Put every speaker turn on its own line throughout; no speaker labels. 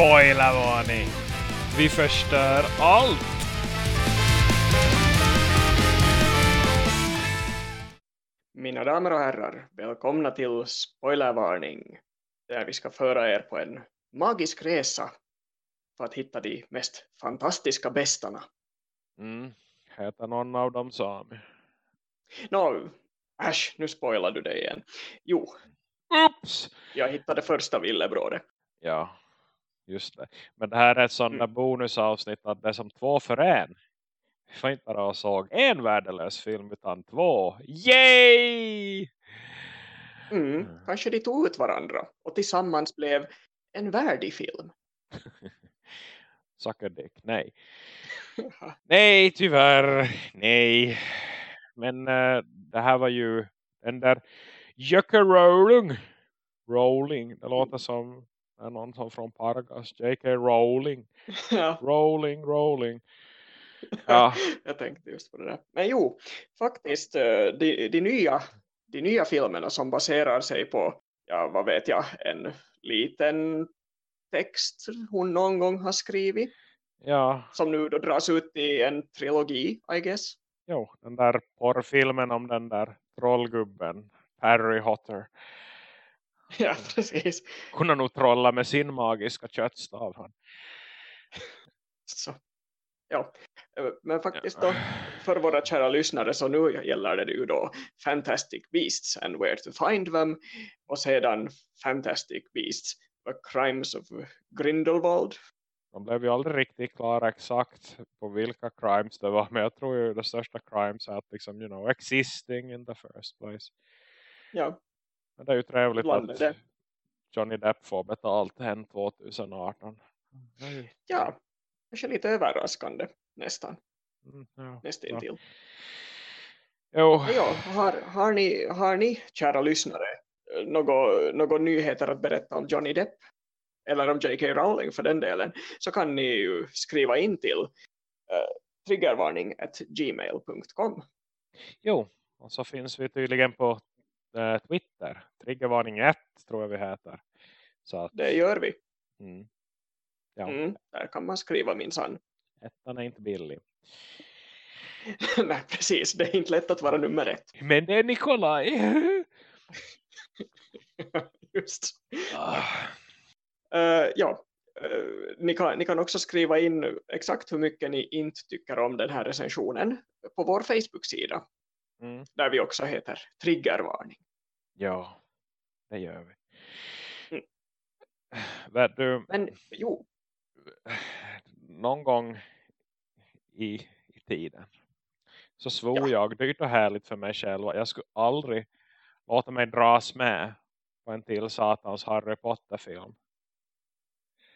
Spoilervarning! Vi förstör allt!
Mina damer och herrar, välkomna till Spoilervarning. Där vi ska föra er på en magisk resa för att hitta de mest fantastiska bästarna.
Mm. Heter någon av dem Sami?
Nå, äsch, nu spoilar du det igen. Jo,
Oops!
jag hittade första villebrådet.
Ja, just det. Men det här är ett sånt
Mm.
bonusavsnitt att det är som två för en. Vi får inte bara såg en värdelös film utan två. Yay!
Mm, kanske de tog ut varandra och tillsammans blev en värdig film.
Suckerdick, nej. Nej, tyvärr. Nej. Men eh, det här var ju den där J.K. Rowling. Rowling. Det låter som är någon från Pargas. J.K. Rowling.
ja,
Rowling, Rowling. Ja.
jag tänkte just på det där. Men jo, faktiskt eh, de, de, nya, de nya filmerna som baserar sig på, ja vad vet jag, en liten text hon någon gång har skrivit
Ja,
som nu då dras ut i en trilogi, I guess.
jo, den där porrfilmen om den där trollgubben. Harry Potter.
Ja, precis.
Kunde nog trolla med sin magiska köttstav. han.
Så, ja. Men faktiskt då, för våra kära lyssnare så nu gäller det ju då Fantastic Beasts and Where to Find Them och sedan Fantastic Beasts The Crimes of Grindelwald.
De blev ju aldrig riktigt klara exakt på vilka crimes det var. Men jag tror ju det största crimes är att liksom, you know, existing in the first place.
Ja,
Men det är ju trevligt
Bland
att
det.
Johnny Depp får betalt än 2018. Det är ju-
ja, kanske lite överraskande nästan,
Mm, ja,
nästintill.
Jo,
Ja. Ja, har, har, ni, har ni, kära lyssnare, några några nyheter att berätta om Johnny Depp? Eller om J.K. Rowling för den delen, så kan ni ju skriva in till uh, triggervarning.gmail.com.
jo, och så finns vi tydligen på eh, Twitter. Triggervarning 1 tror jag vi heter. Så att,
Det gör vi.
mm, ja,
Mm, där kan man skriva minsann.
ettan är inte billig.
Nej, precis. Det är inte lätt att vara nummer ett.
Men det är Nikolaj!
Just.
Ah.
Eh, ja, eh, ni, kan, ni kan också skriva in exakt hur mycket ni inte tycker om den här recensionen på vår Facebook-sida.
Mm.
Där vi också heter Triggervarning.
Ja, det gör vi.
Mm.
Vet du,
Men jo,
någon gång i, i tiden så svor
Ja.
jag dyrt och härligt för mig själv jag skulle aldrig låta mig dras med på en till satans Harry Potter-film.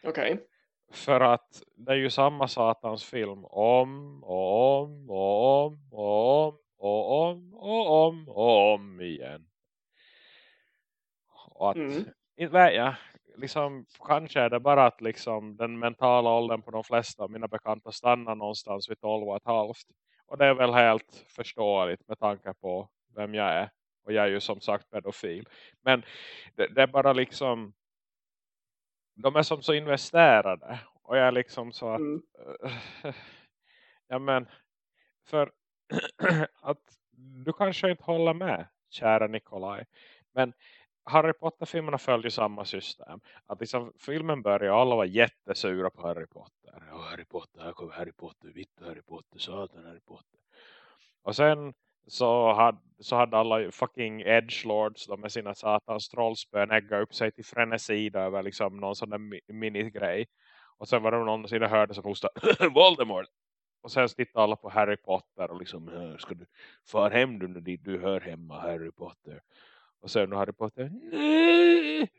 okej.
För att det är ju samma satans film om och om och om och om och om och om och om igen. Och att,
Mm.
inte vet jag, liksom, kanske är det bara att liksom, den mentala åldern på de flesta av mina bekanta stannar någonstans vid 12 och ett halvt. Och det är väl helt förståeligt med tanke på vem jag är. Och jag är ju som sagt pedofil. Men det, det är bara liksom de är som så investerade. Och jag är liksom så att
Mm.
ja men för att du kanske inte håller med kära Nikolaj. Men Harry Potter-filmerna följer samma system. Att liksom filmen börjar alla var jättesura på Harry Potter. Ja, Harry Potter, här kommer Harry Potter, vitt Harry Potter, söten Harry Potter. Och sen så hade, så hade alla fucking edgelords de med sina satans trollspön ägga upp sig till frenesi över liksom någon sån där minigrej. Och sen var det någon sida hörde som hostade Voldemort. Och sen tittade alla på Harry Potter och liksom äh, ska du far hem du nu dit du hör hemma Harry Potter. Och sen Harry Potter nej.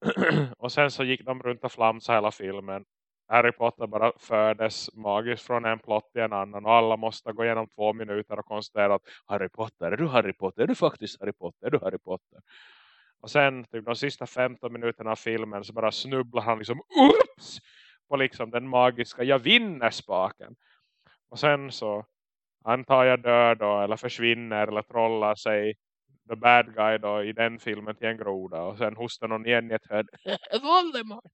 och sen så gick de runt och flamsade hela filmen. Harry Potter bara fördes magiskt från en plott till en annan och alla måste gå igenom två minuter och konstatera att Harry Potter, är du Harry Potter? Är du faktiskt Harry Potter? Är du Harry Potter? Och sen typ de sista 15 minuterna av filmen så bara snubblar han liksom ups på liksom den magiska jag vinner spaken. Och sen så antar jag dör då eller försvinner eller trollar sig the bad guy då i den filmen till en groda och sen hostar någon igen i ett hörn Voldemort.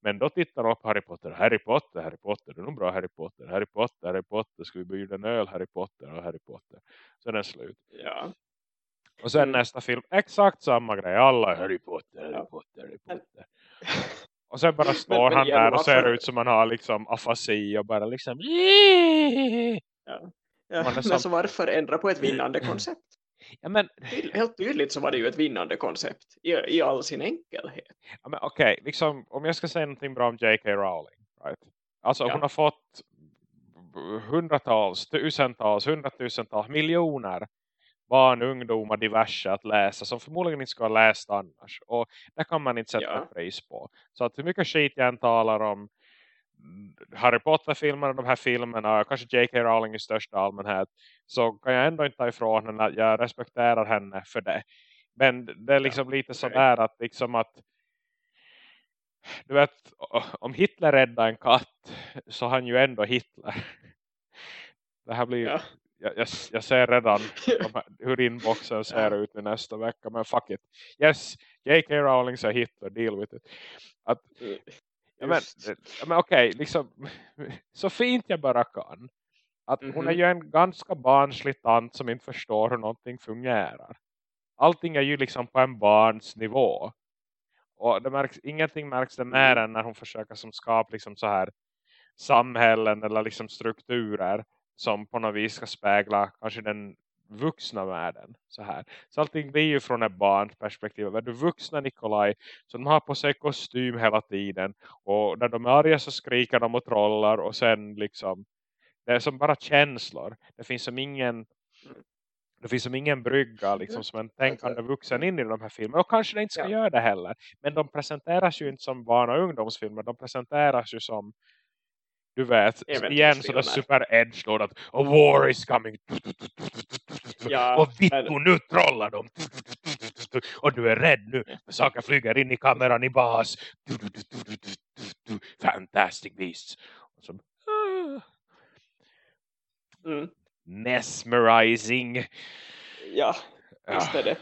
Men då tittar de på Harry Potter. Harry Potter, Harry Potter. Det är nog bra Harry Potter. Harry Potter, Harry Potter. Ska vi bjuda en öl? Harry Potter och Harry Potter. Sen är det slut.
Ja.
Och sen
Mm.
nästa film. Exakt samma grej. Alla Harry Potter, Harry. Potter, Harry Potter. Och sen bara står
men
han
igen,
där och ser
varför-
ut som han har liksom afasi och bara liksom
Ja,
är
men
som-
så varför ändra på ett vinnande koncept?
Ja men,
Helt tydligt så var det ju ett vinnande koncept i, i all sin enkelhet.
ja, men okej, liksom, om jag ska säga någonting bra om J.K. Rowling. Right? Alltså
Ja.
hon har fått hundratals, tusentals, hundratusentals, miljoner barn, ungdomar, diverse att läsa som förmodligen inte skulle ha läst annars. Och det kan man inte sätta
Ja.
pris på. Så att hur mycket skit jag än talar om Harry Potter-filmerna, de här filmerna, kanske J.K. Rowling i största allmänhet, så kan jag ändå inte ta ifrån henne att jag respekterar henne för det. Men det är liksom lite
okej.
sådär att liksom att du vet, om Hitler räddar en katt så har han ju ändå Hitler. Det här blir,
Ja.
Jag, jag, ser redan här, hur inboxen ser ut i nästa vecka, men fuck it. Yes, J.K. Rowling säger Hitler, deal with it. Att, ja, men, men okej, liksom, så fint jag bara kan. Att hon är
Mhm.
ju en ganska barnslig tant som inte förstår hur någonting fungerar. Allting är ju liksom på en barns nivå. Och det märks, ingenting märks det mer
Mm.
än när hon försöker som skapa liksom så här samhällen eller liksom strukturer som på något vis ska spegla kanske den vuxna världen så här. Så allting blir ju från ett barns perspektiv. Men du vuxna Nikolaj som har på sig kostym hela tiden och när de är arga så skriker de och trollar och sen liksom det är som bara känslor. Det finns som ingen det finns som ingen brygga liksom, som en tänkande vuxen in i de här filmerna. Och kanske det inte ska
Ja.
göra det heller. Men de presenteras ju inte som barn- och ungdomsfilmer. De presenteras ju som du vet, igen
Äventyrsfilmer.
sådär super edge då att a war is coming.
Ja,
och vittu nu trollar de och du är rädd nu för saker flyger in i kameran i bas fantastic beasts. Och så, ah,
Mm.
mesmerizing.
Ja, visst är det.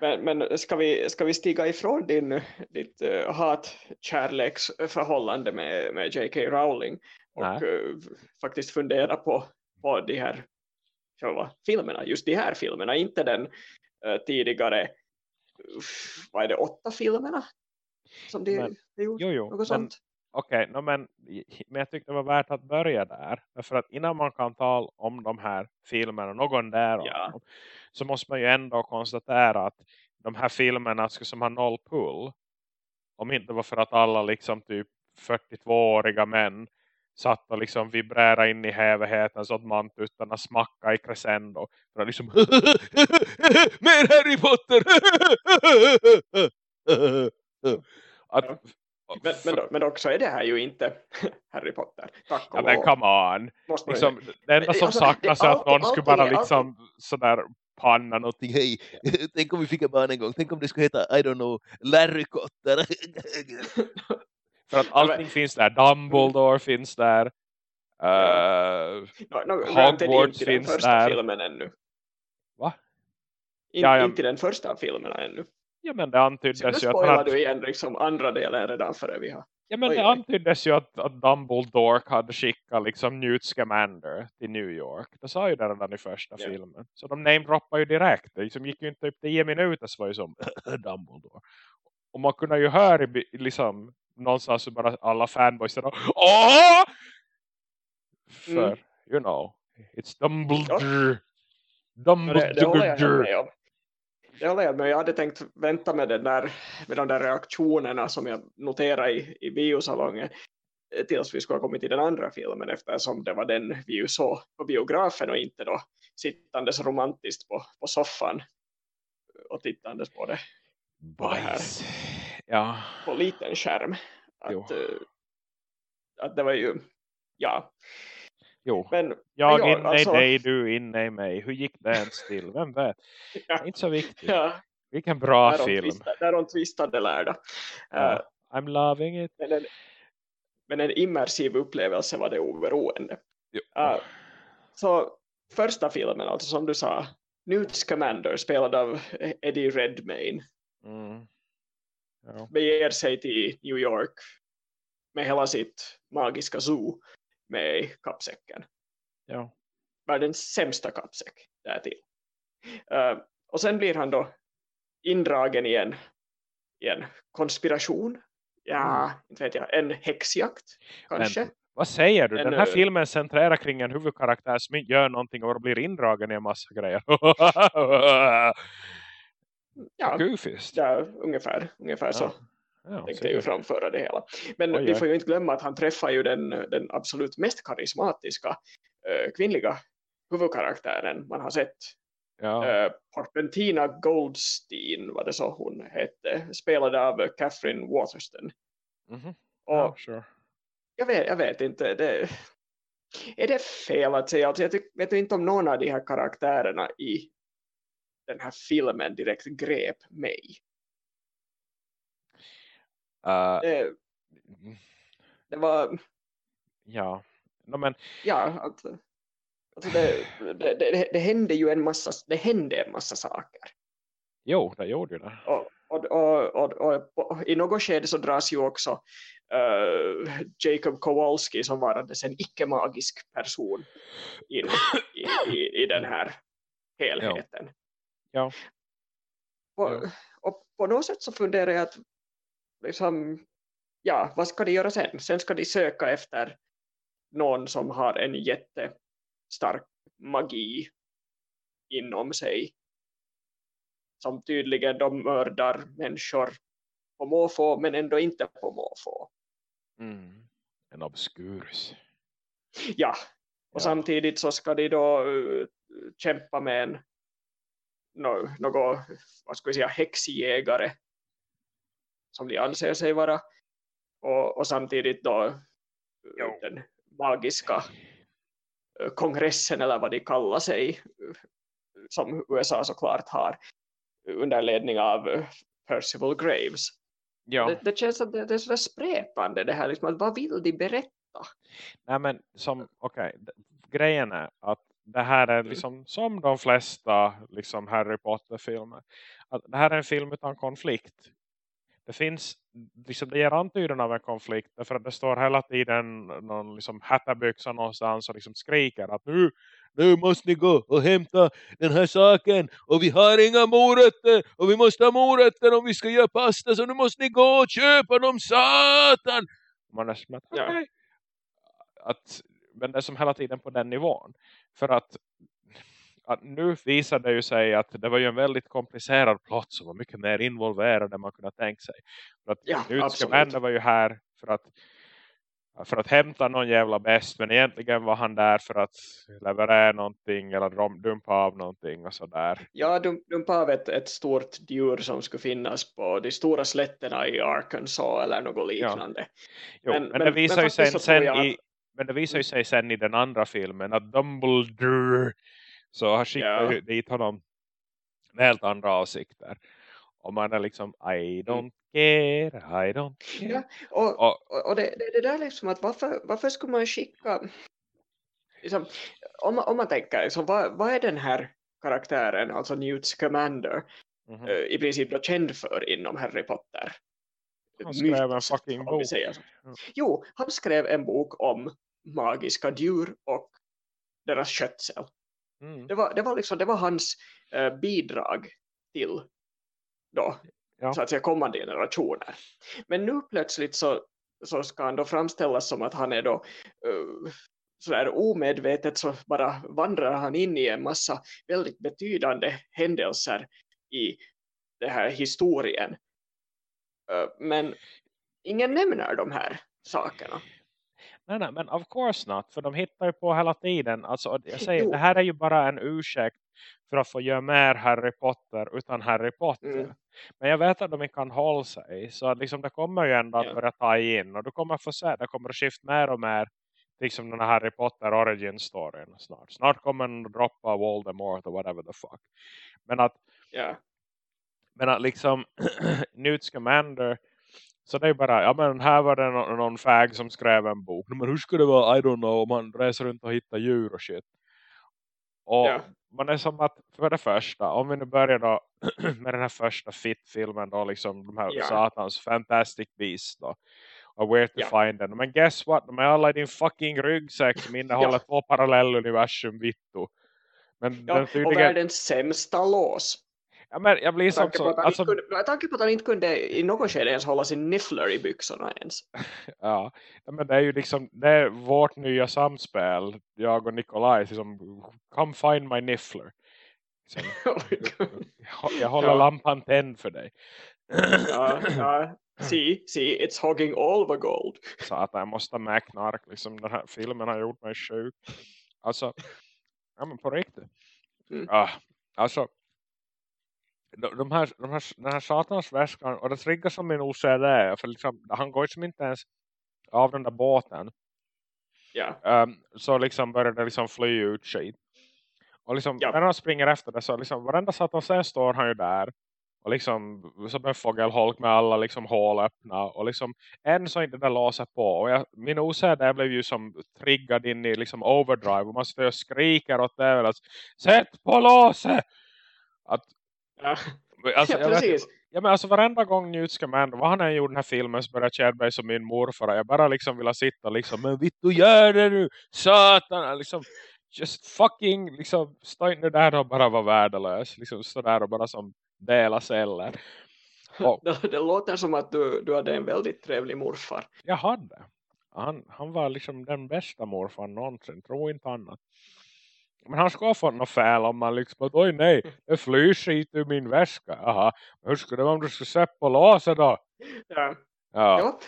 Men, men ska, vi, ska vi stiga ifrån din, ditt uh, hat-kärleksförhållande med, med J.K. Rowling och eh, faktiskt fundera på, på de här själva filmerna, just de här filmerna, inte den eh, tidigare, uff, vad är det, åtta filmerna som de,
Men-
de gjorde?
jo jo
Något
men
sånt?
Okej, no, men, men jag tyckte det var värt att börja där. För att innan man kan tala om de här filmerna, någon där av
Ja.
dem, så måste man ju ändå konstatera att de här filmerna skulle som ha noll pull. Om inte var för att alla liksom typ 42-åriga män satt och liksom vibrera in i häveheten så att mantuttarna smacka i crescendo. För att liksom mer Harry Potter! att,
Men, men, men också är det här ju inte Harry Potter, tack och
Ja men come on.
Måste
Liksom, det enda
Men,
som
alltså,
saknas är att någon skulle bara liksom sådär panna någonting. Hej, tänk om vi fick en barn en gång. Tänk om det skulle heta, I don't know, Larry Cotter. För att allting finns där. Dumbledore finns där. Uh,
No, no,
Hogwarts
granted, inte den
finns
första
där.
filmen ännu.
Va?
In,
Ja, ja.
Inte den första filmen ännu.
Ja men det
nu
antyddes ju att, han,
du igen liksom andra delen redan före vi har.
ja, men
oj,
det antyddes ju att, att Dumbledore hade skickat liksom Newt Scamander till New York. Det sa ju det redan i första
Ja.
filmen. Så de namedroppar ju direkt. Det liksom gick ju inte upp 10 minuter så var ju som Dumbledore. Och man kunde ju höra liksom någonstans så bara alla fanboys där Åh! För,
Mm.
you know, it's Dumbledore.
Men det, det håller jag
Dumbledore.
med om. Det håller jag med. Jag hade tänkt vänta med, den där, med de där reaktionerna som jag noterade i, i biosalongen eh, tills vi skulle ha kommit till den andra filmen eftersom det var den vi ju såg på biografen och inte då sittandes romantiskt på, på soffan och tittandes på det
Bajs. Ja.
på liten skärm. Att, eh, att det var ju, ja.
Jo.
Men
Jag
ja,
inne
alltså-
i dig, du inne i mig. Hur gick det ens till? Vem vet?
Ja,
inte så viktigt.
ja
Vilken bra
där,
film.
twistade, där de twistade lärda.
Ja. I'm loving it.
men, en, men en immersiv upplevelse var det oberoende. Uh, så första filmen, alltså som du sa, Newt Scamander spelad av Eddie Redmayne
Mm. Ja.
beger sig till New York med hela sitt magiska zoo med i kappsäcken.
Ja.
Världens sämsta kappsäck därtill. Uh, och sen blir han då indragen i en, i en konspiration. Ja,
Mm.
inte vet jag. En häxjakt kanske.
Men vad säger du?
En,
Den här
eh,
filmen centrerar kring en huvudkaraktär som inte gör någonting och blir indragen i en massa grejer.
ja,
Goofist.
ja, ungefär, ungefär så.
Ja,
tänkte ju framföra det hela. Men
Oj,
vi får ju inte glömma att han träffar ju den, den absolut mest karismatiska eh, kvinnliga huvudkaraktären man har sett.
Ja.
Uh, Porpentina Goldstein var det så hon hette. Spelad av Catherine Waterston.
Mhm.
Och
Ja, sure.
jag, vet, jag vet inte. Det, är det fel att säga? Alltså jag tyck, vet inte om någon av de här karaktärerna i den här filmen direkt grep mig.
Uh,
Det, det var
ja. No, men,
ja, alltså, alltså det, det, det, det hände ju en massa, det hände en massa saker.
jo, det gjorde ju det.
Och, och, och, och, och, och i något skede så dras ju också uh, Jacob Kowalski som varades en icke-magisk person in i, i, i den här helheten.
Ja.
Och,
Ja.
och på något sätt så funderar jag att liksom, ja, vad ska de göra sen? Sen ska de söka efter någon som har en jättestark magi inom sig som tydligen de mördar människor på måfå men ändå inte på måfå.
Mm. En obskurus.
Ja, och
Ja.
samtidigt så ska de då uh, kämpa med en no, något, vad ska vi säga, häxjägare som de anser sig vara och, och samtidigt då
Jo.
den magiska uh, kongressen eller vad de kallar sig som USA såklart har under ledning av uh, Percival Graves.
Ja.
Det, det känns att det, det är så spräpande det här, liksom, vad vill de berätta?
Nej men som, okej, d- grejen är att det här är liksom som de flesta liksom Harry Potter-filmer. Att det här är en film utan konflikt. Det finns, liksom det ger antydan av en konflikt därför att det står hela tiden någon liksom hattabyxa någonstans och liksom skriker att nu, nu måste ni gå och hämta den här saken och vi har inga morötter och vi måste ha morötter om vi ska göra pasta så nu måste ni gå och köpa dem satan! Man är som att,
Ja.
att, men det är som hela tiden på den nivån. För att, att nu visar det ju sig att det var ju en väldigt komplicerad plott som var mycket mer involverad än man kunde tänka sig. För att
Ja.
Scamander var ju här för att för att hämta någon jävla bäst men egentligen var han där för att leverera någonting eller dumpa av någonting och sådär.
Ja, de, de av ett, ett stort djur som skulle finnas på de stora slätterna i Arkansas eller något liknande.
Jo,
Men-
men,
men-
det visar
men
ju sen, sen
jag Mm.
i men det visar ju sig sen i den andra filmen att Dumbledore så har skickat
Ja.
ju dit honom med helt andra avsikter. Och man är liksom I don't care, I don't care.
Mm. Ja, och,
Och,
och, det, det, det där liksom att varför, varför skulle man skicka liksom, om, man- om man tänker liksom, vad, vad är den här karaktären, alltså Newt Scamander
mhm.
eh, i princip då känd för inom Harry Potter
Han skrev en
mytoset,
fucking bok. Ja.
Jo, han skrev en bok om magiska djur och deras skötsel.
Mm.
Det var, det var, liksom, det var hans eh, bidrag till då,
Ja.
så att säga kommande generationer. Men nu plötsligt så, så ska han då framställas som att han är då uh, sådär omedvetet så bara vandrar han in i en massa väldigt betydande händelser i den här historien. Eh, men ingen nämner de här sakerna.
Nej, nej, men of course not. För de hittar ju på hela tiden. Alltså, jag säger,
Jo.
det här är ju bara en ursäkt för att få göra mer Harry Potter utan Harry Potter.
Mm.
Men jag vet att de inte kan hålla sig. Så att liksom, det kommer ju ändå att
Ja.
börja ta in. Och du kommer få se, det kommer att skifta mer och mer. Liksom den här Harry Potter origin storyn snart. Snart kommer den att droppa Voldemort och whatever the fuck. Men att
Ja.
men att liksom Newt Scamander så det är bara, ja men här var det någon, någon fag som skrev en bok. Men hur skulle det vara, I don't know, om man reser runt och hittar djur och shit. Och
Ja.
man är som att, för det första, om vi nu börjar då med den här första fit-filmen då, liksom de här
Ja.
satans Fantastic Beasts då. och where to
Ja.
find them. Men guess what? De är alla i din fucking ryggsäck som innehåller två parallelluniversum vittu. Men
Ja,
den
och
tydligen,
världens sämsta lås.
Ja, men jag blir som så, alltså,
kunde, med tanke på att han inte kunde i något skede ens hålla sin niffler i byxorna ens.
ja, ja, men det är ju liksom, det är vårt nya samspel, jag och Nikolaj, liksom, come find my niffler. Liksom, jag- jag håller
Ja.
lampan tänd för dig.
ja, ja. See, see, it's hogging all the gold.
Så att jag måste med knark. Liksom, den här filmen har gjort mig sjuk. Alltså, ja men på riktigt.
Mm.
Ah, alltså, de, de här, de här, den här satans väskan, och det triggar som min OCD, för liksom, han går ju inte ens av den där båten.
Ja,
Um, så liksom börjar det liksom fly ut skit. Och liksom,
Ja.
när han springer efter det så liksom, varenda satan sen står han ju där. Och liksom, som en fågelholk med alla liksom hål öppna. Och liksom, än så inte det låser på. Och jag, min OCD blev ju som triggad in i liksom overdrive. Och man står och skriker åt det. Att, Sätt på låset! Att,
ja.
alltså,
ja
vet,
precis.
Ja men alltså varenda gång Newt Scamander, vad han än gjorde den här filmen så började jag mig som min morfar. Jag bara liksom ville sitta liksom, men vitt du gör det nu, satan! Liksom, just fucking, liksom, stå inte där och bara vara värdelös. Liksom stå där och bara som dela celler. Och
Det, det låter som att du, du hade en väldigt trevlig morfar.
jag hade. Han, han var liksom den bästa morfar någonsin, tro inte annat. Men han ska ha fått något fel om man liksom att oj nej, det flyr skit ur min väska. Aha, men hur skulle det vara om du skulle sätta på låset då?
Ja,
Ja,
ja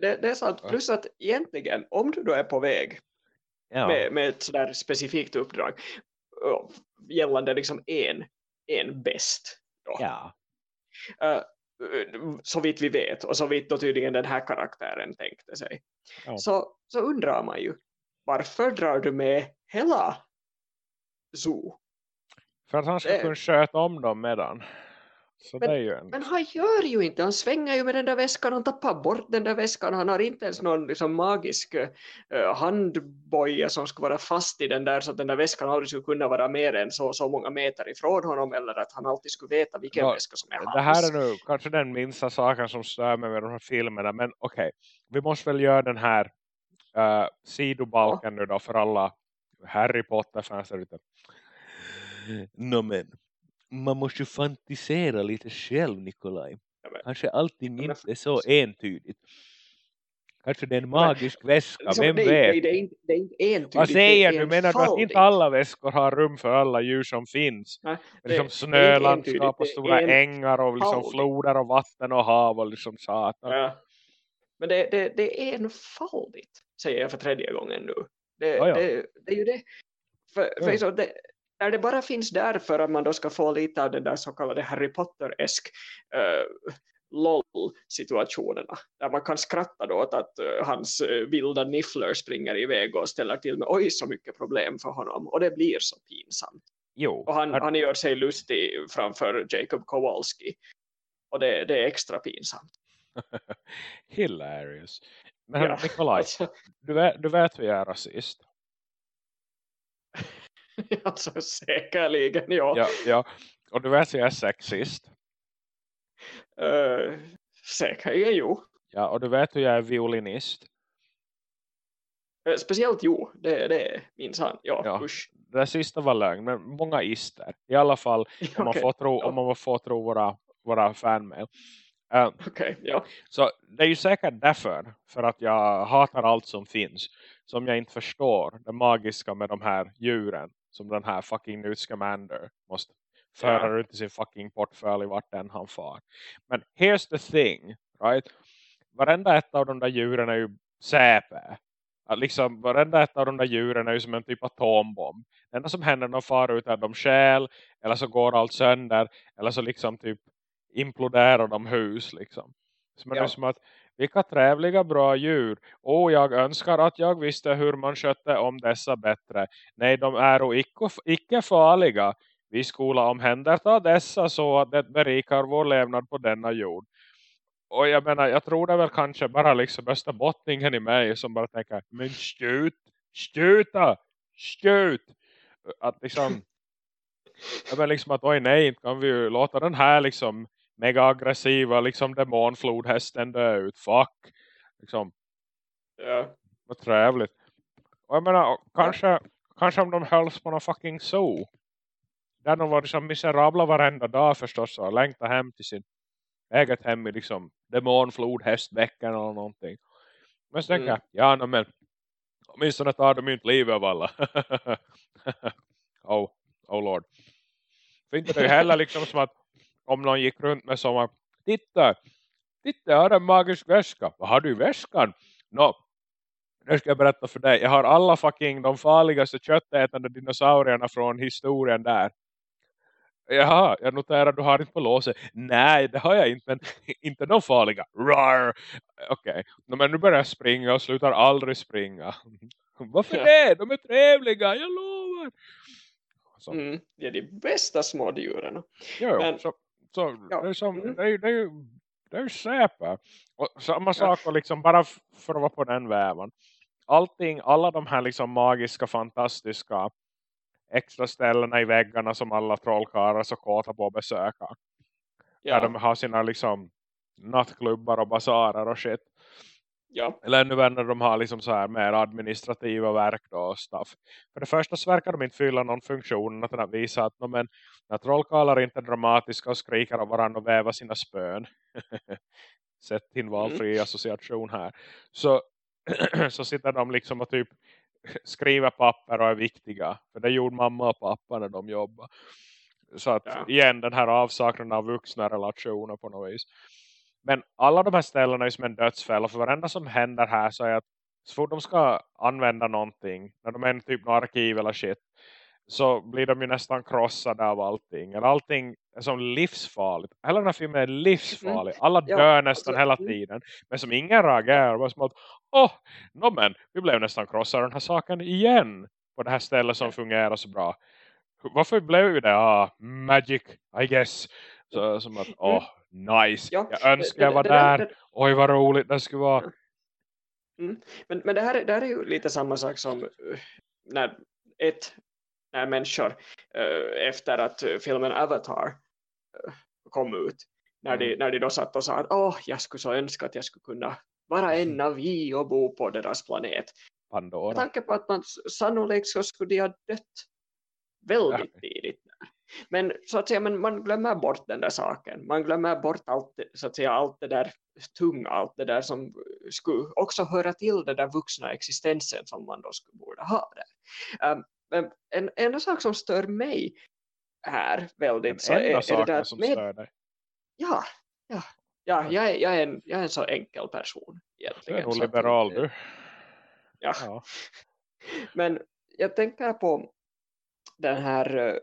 det- det, är sant. Plus att egentligen, om du då är på väg
ja.
med, med ett sådär specifikt uppdrag gällande liksom en, en bäst då,
ja.
eh, så vitt vi vet och så vitt då tydligen den här karaktären tänkte sig
Ja.
så, så undrar man ju varför drar du med hela zoo?
För att han ska
Det-
kunna sköta om dem medan. Så
Men-
det är ju en...
Men han gör ju inte, han svänger ju med den där väskan, han tappar bort den där väskan, han har inte ens någon liksom magisk uh, handboja som ska vara fast i den där så att den där väskan aldrig skulle kunna vara mer än så så många meter ifrån honom eller att han alltid skulle veta vilken
Ja,
väska som är hans.
Det här är nu kanske den minsta saken som stör mig med de här filmerna. Men okej, vi måste väl göra den här uh, sidobalken nu då för alla Harry Potter-fans där ute. No, men man måste ju fantisera lite själv, Nikolaj.
Ja, men-
Kanske allting
men-
inte är så entydigt. Kanske det är en magisk väska,
Liksom,
vem
det,
vet?
Det, det, är inte, det är inte entydigt.
Vad säger du? Menar du att inte alla väskor har rum för alla djur som finns?
Nej,
Det liksom snölandskap och stora ängar och liksom floder och vatten och hav och liksom satan.
Ja. Men det, det, det är enfaldigt, säger jag för tredje gången nu. Det,
Ja, ja.
det, det är ju det. För, för
Ja.
så det, när det bara finns där för att man då ska få lite av den där så kallade Harry Potter-esk uh, LOL-situationerna. Där man kan skratta då åt att eh, hans eh, vilda niffler springer iväg och ställer till med oj så mycket problem för honom. Och det blir så pinsamt.
Jo,
Och han,
att-
han gör sig lustig framför Jacob Kowalski. Och det, det är extra pinsamt.
hilarious. Men
Ja,
Nikolaj, du vet, du vet vi är rasist.
alltså säkerligen, ja.
Ja, ja. Och du vet vi är sexist.
Uh, säkerligen, jo.
Ja, och du vet hur jag är violinist.
Speciellt jo, det, det är minsann. Ja,
Ja.
usch.
Det sista var lögn, men många ister. I alla fall om man
Okej,
får tro,
ja.
om man får tro våra, våra fanmail. Uh,
okej, ja.
Så det är ju säkert därför, för att jag hatar allt som finns, som jag inte förstår det magiska med de här djuren som den här fucking Newt Scamander måste föra
Ja.
ut i sin fucking portfölj vart den han far. Men here's the thing, right? Varenda ett av de där djuren är ju säpe. Att liksom, varenda ett av de där djuren är ju som en typ atombomb. Det enda som händer när de far ut är att de skäl, eller så går allt sönder, eller så liksom typ imploderar de hus liksom. Så man
Ja.
är som att, vilka trevliga bra djur. Och jag önskar att jag visste hur man skötte om dessa bättre. Nej, de är och icke, icke farliga. Vi skola omhänderta dessa så att det berikar vår levnad på denna jord. Och jag menar, jag tror det väl kanske bara liksom österbottningen i mig som bara tänker, men stut, stuta, stut. Att liksom, jag menar liksom att oj nej, inte kan vi ju låta den här liksom mega aggressiva liksom demonflodhästen dö ut. Fuck. Liksom,
Ja.
vad trevligt. Och jag menar, kanske, kanske om de hölls på någon fucking zoo. Där de var liksom miserabla varenda dag förstås och längtade hem till sin eget hem i liksom demonflod, eller någonting. Men så tänker
Mm.
jag, ja no, men åtminstone tar de ju inte livet av alla. oh, oh lord. För inte det heller liksom som att om någon gick runt med som att titta, titta jag har en magisk väska. Vad har du i väskan? Nå, nu ska jag berätta för dig. Jag har alla fucking de farligaste köttätande dinosaurierna från historien där. Jaha, jag noterar du har inte på låset. Nej, det har jag inte, men inte de farliga. Rar! Okej, okay. men nu börjar jag springa och slutar aldrig springa. Varför
Ja.
det? De är trevliga, jag lovar.
Mm. Det är de bästa smådjuren.
jo, jo,
men-
så, så
Ja,
det är som,
mm.
det är, det är det är säpe. Och samma sak och liksom bara för att vara på den väven. Allting, alla de här liksom magiska, fantastiska extra ställena i väggarna som alla trollkarlar så kåta på att besöka. Där
Ja.
de har sina liksom nattklubbar och basarer och shit.
Ja.
Eller ännu vänner de har liksom så här mer administrativa verk då och stuff. För det första så verkar de inte fylla någon funktion att att visa att no, men, när trollkarlar inte är dramatiska och skriker av varandra och vävar sina spön. Sätt din valfri association här. Så, så sitter de liksom och typ skriver papper och är viktiga. För det gjorde mamma och pappa när de jobbade. Så att
Ja.
igen den här avsaknaden av vuxna relationer på något vis. Men alla de här ställena är som en dödsfälla. För varenda som händer här så är att så fort de ska använda någonting. När de är typ några arkiv eller shit. Så blir de ju nästan krossade av allting. Eller allting är som livsfarligt. Hela den här filmen är livsfarlig. Alla
Ja,
dör nästan
alltså,
hela
mm.
tiden. Men som ingen reagerar. Bara som att, åh, no men, vi blev nästan krossade den här saken igen. På det här stället som fungerar så bra. Varför blev vi det? Ah, magic, I guess. Så, som att, åh, nice.
Ja,
Jag önskar
det-
jag var
det-
där.
det- det-
Oj, vad roligt det skulle vara.
Men, men det, här, är- det här är ju lite samma sak som eh, när, ett, när människor eh, efter att filmen Avatar eh, kom ut. När, de,
Mm.
när de då satt och sa att Åh, jag skulle så önska att jag skulle kunna vara en av vi och bo på deras planet. Med
Pandora.
tanke på att man sannolikt så skulle de ha dött väldigt tidigt. Men så att säga, men man glömmer bort den där saken. Man glömmer bort allt, så att säga, allt det där tunga, allt det där som skulle också höra till den där vuxna existensen som man då skulle borde ha där. Um, men en, en sak som stör mig här väldigt så är, är det där
som
med,
stör dig.
ja, ja, ja jag, är, jag, är en, jag är en så enkel person
Du
egentligen.
är
så att-
liberal du.
Ja.
Ja.
Men jag tänker på den här, eh,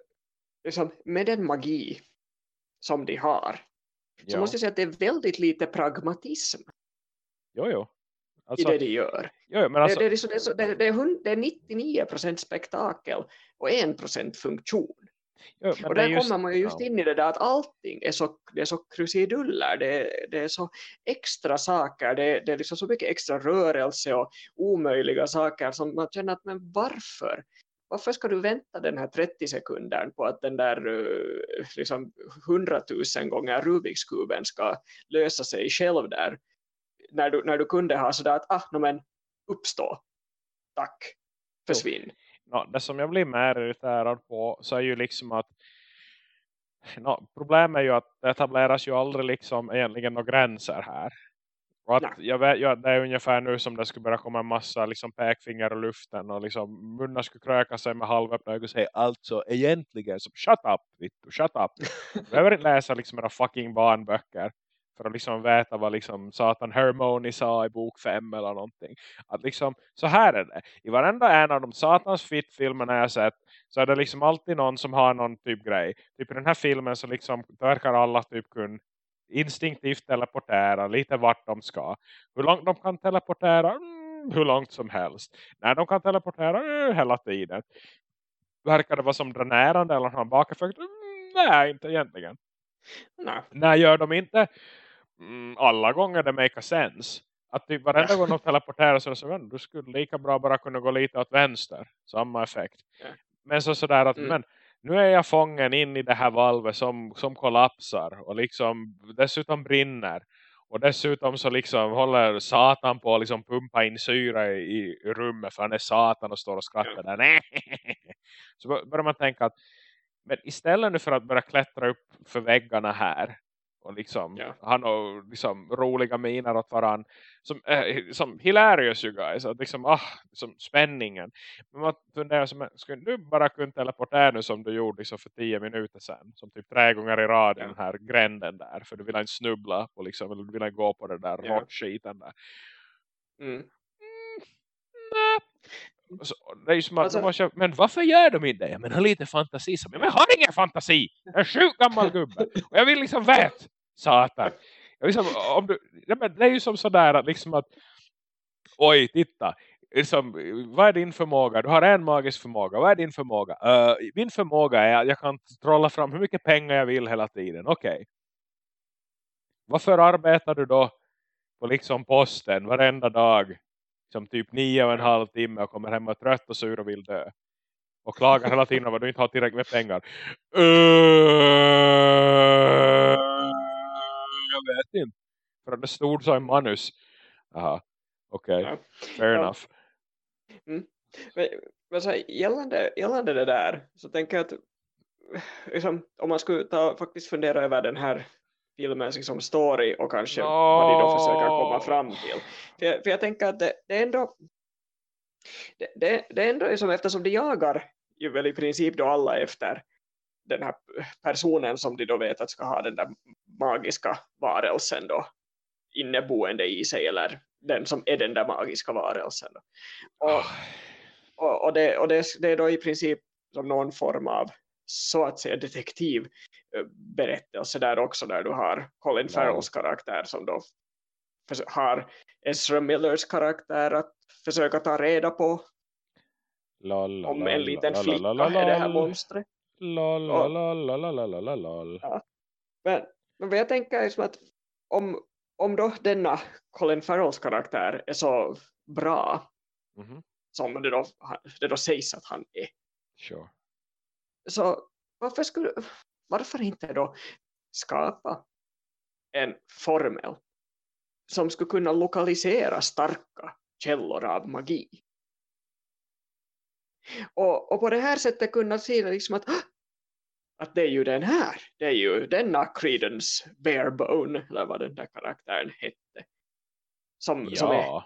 liksom, med den magi som de har. Så
Ja.
måste jag säga att det är väldigt lite pragmatism
Jo, jo.
i
Alltså,
det de gör.
jo, men alltså,
det, det, är liksom, det, är det, det, är det är 99% spektakel och 1% funktion.
jo,
och där
just-
kommer man ju just in i det där att allting är så, det är så krusiduller, det, är- det är så extra saker, det, är- det är liksom så mycket extra rörelse och omöjliga saker som man känner att men varför? Varför ska du vänta den här 30 sekunder på att den där eh, liksom 100 000 gånger Rubiks kuben ska lösa sig själv där? När du, när du kunde ha sådär att, ah, no, men uppstå. Tack. Försvinn.
Nå, det som jag blir mer irriterad på så är ju liksom att nå, problemet är ju att det etableras ju aldrig liksom egentligen några gränser här. Och att jag vet, ja, det är ungefär nu som det skulle börja komma en massa liksom pekfinger i luften och liksom munnar skulle kröka sig med halvöppna ögon och säga alltså egentligen så shut up, Vittu, shut up. Jag behöver inte läsa liksom era fucking barnböcker för att liksom veta vad liksom Satan Hermione sa i bok 5 eller någonting. Att liksom, så här är det. I varenda en av de Satans Fit-filmerna jag sett så är det liksom alltid någon som har någon typ grej. Typ i den här filmen så liksom verkar alla typ kunna instinktivt teleportera lite vart de ska. Hur långt de kan teleportera? Mm, hur långt som helst. När de kan teleportera? Mm, hela tiden. Verkar det vara som dränerande eller har bakeffekt? Mm, nej, inte egentligen.
Nej.
När gör de inte mm, alla gånger det make sense. Att typ varenda gång de teleporterar så är det så men du skulle lika bra bara kunna gå lite åt vänster. Samma effekt. Men så sådär att
Mm.
men nu är jag fången in i det här valvet som, som kollapsar och liksom dessutom brinner. Och dessutom så liksom håller Satan på att liksom pumpa in syra i, i rummet. För han är Satan och står och skrattar där. Så börjar man tänka att men istället nu för att börja klättra upp för väggarna här och liksom ja. han har liksom roliga miner åt varann som, äh, som hilarious you guys att liksom, ah, liksom spänningen men man funderar som, skulle du bara kunna teleportera nu som du gjorde liksom för tio minuter sedan som typ tre gånger i rad ja. den här gränden där för du vill inte snubbla och liksom, eller du vill inte gå på det där ja. råttskiten där mm. Mm, så, det är som att, alltså, men varför gör de inte det? Men har lite fantasi. Men jag har ingen fantasi. Jag är sjuk gammal gubbe. Och jag vill liksom veta. Satan. Liksom, om du, det är ju som sådär att liksom att oj, titta. Liksom, vad är din förmåga? Du har en magisk förmåga. Vad är din förmåga? Uh, min förmåga är att jag kan trolla fram hur mycket pengar jag vill hela tiden. Okej. Okay. Varför arbetar du då på liksom posten varenda dag? Som typ nio och en halv timme och kommer hem och trött och sur och vill dö. Och klagar hela tiden om att du inte har tillräckligt med pengar. Uh jag vet inte. För det stod så i manus. Jaha, okej. Okay. Ja. Fair ja. enough.
Mm. Men, men så här, gällande, gällande det där så tänker jag att liksom, om man skulle ta, faktiskt fundera över den här filmens liksom, story och kanske no. vad de då försöker komma fram till. För jag, för jag tänker att det, det är ändå det, det, det är ändå liksom, eftersom de jagar ju väl i princip då alla efter den här personen som de då vet att ska ha den där magiska varelsen då inneboende i sig eller den som är den där magiska varelsen. Och, ah. och, och, det, och det, det är då i princip som någon form av så att säga detektivberättelse där också där du har Colin Farrells karaktär som då har Ezra Millers karaktär att försöka ta reda på
lol,
om en liten flicka är det här monstret.
Lol, lol, lol, lol, lol.
Ja. Men, men vad jag tänker är som att om, om då denna Colin Farrells karaktär är så bra mm -hmm. som det då, det då sägs att han är.
Sure.
Så varför skulle varför inte då skapa en formel som skulle kunna lokalisera starka källor av magi. Och, och på det här sättet kunna se liksom att att det är ju den här, det är ju denna Credence Barebone, eller vad den där karaktären hette. Som, ja. som, är,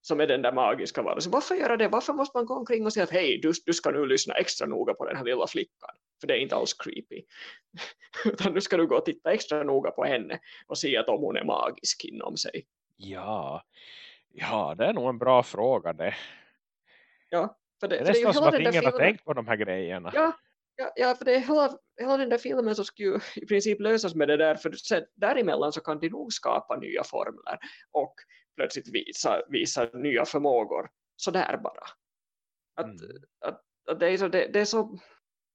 som är den där magiska varelsen. Varför göra det? Varför måste man gå omkring och säga att hej, du, du ska nu lyssna extra noga på den här lilla flickan? För det är inte alls creepy. Utan nu ska du gå och titta extra noga på henne och se att om hon är magisk inom sig.
Ja, ja det är nog en bra fråga det.
Ja, för det,
det är nästan som att ingen filmen... har tänkt på de här grejerna.
Ja, Ja, ja, för det är hela, hela den där filmen som skulle i princip lösas med det där, för däremellan så kan de nog skapa nya formler och plötsligt visa, visa nya förmågor, så där bara. Att, mm. att, att det, är så, det, det, är så,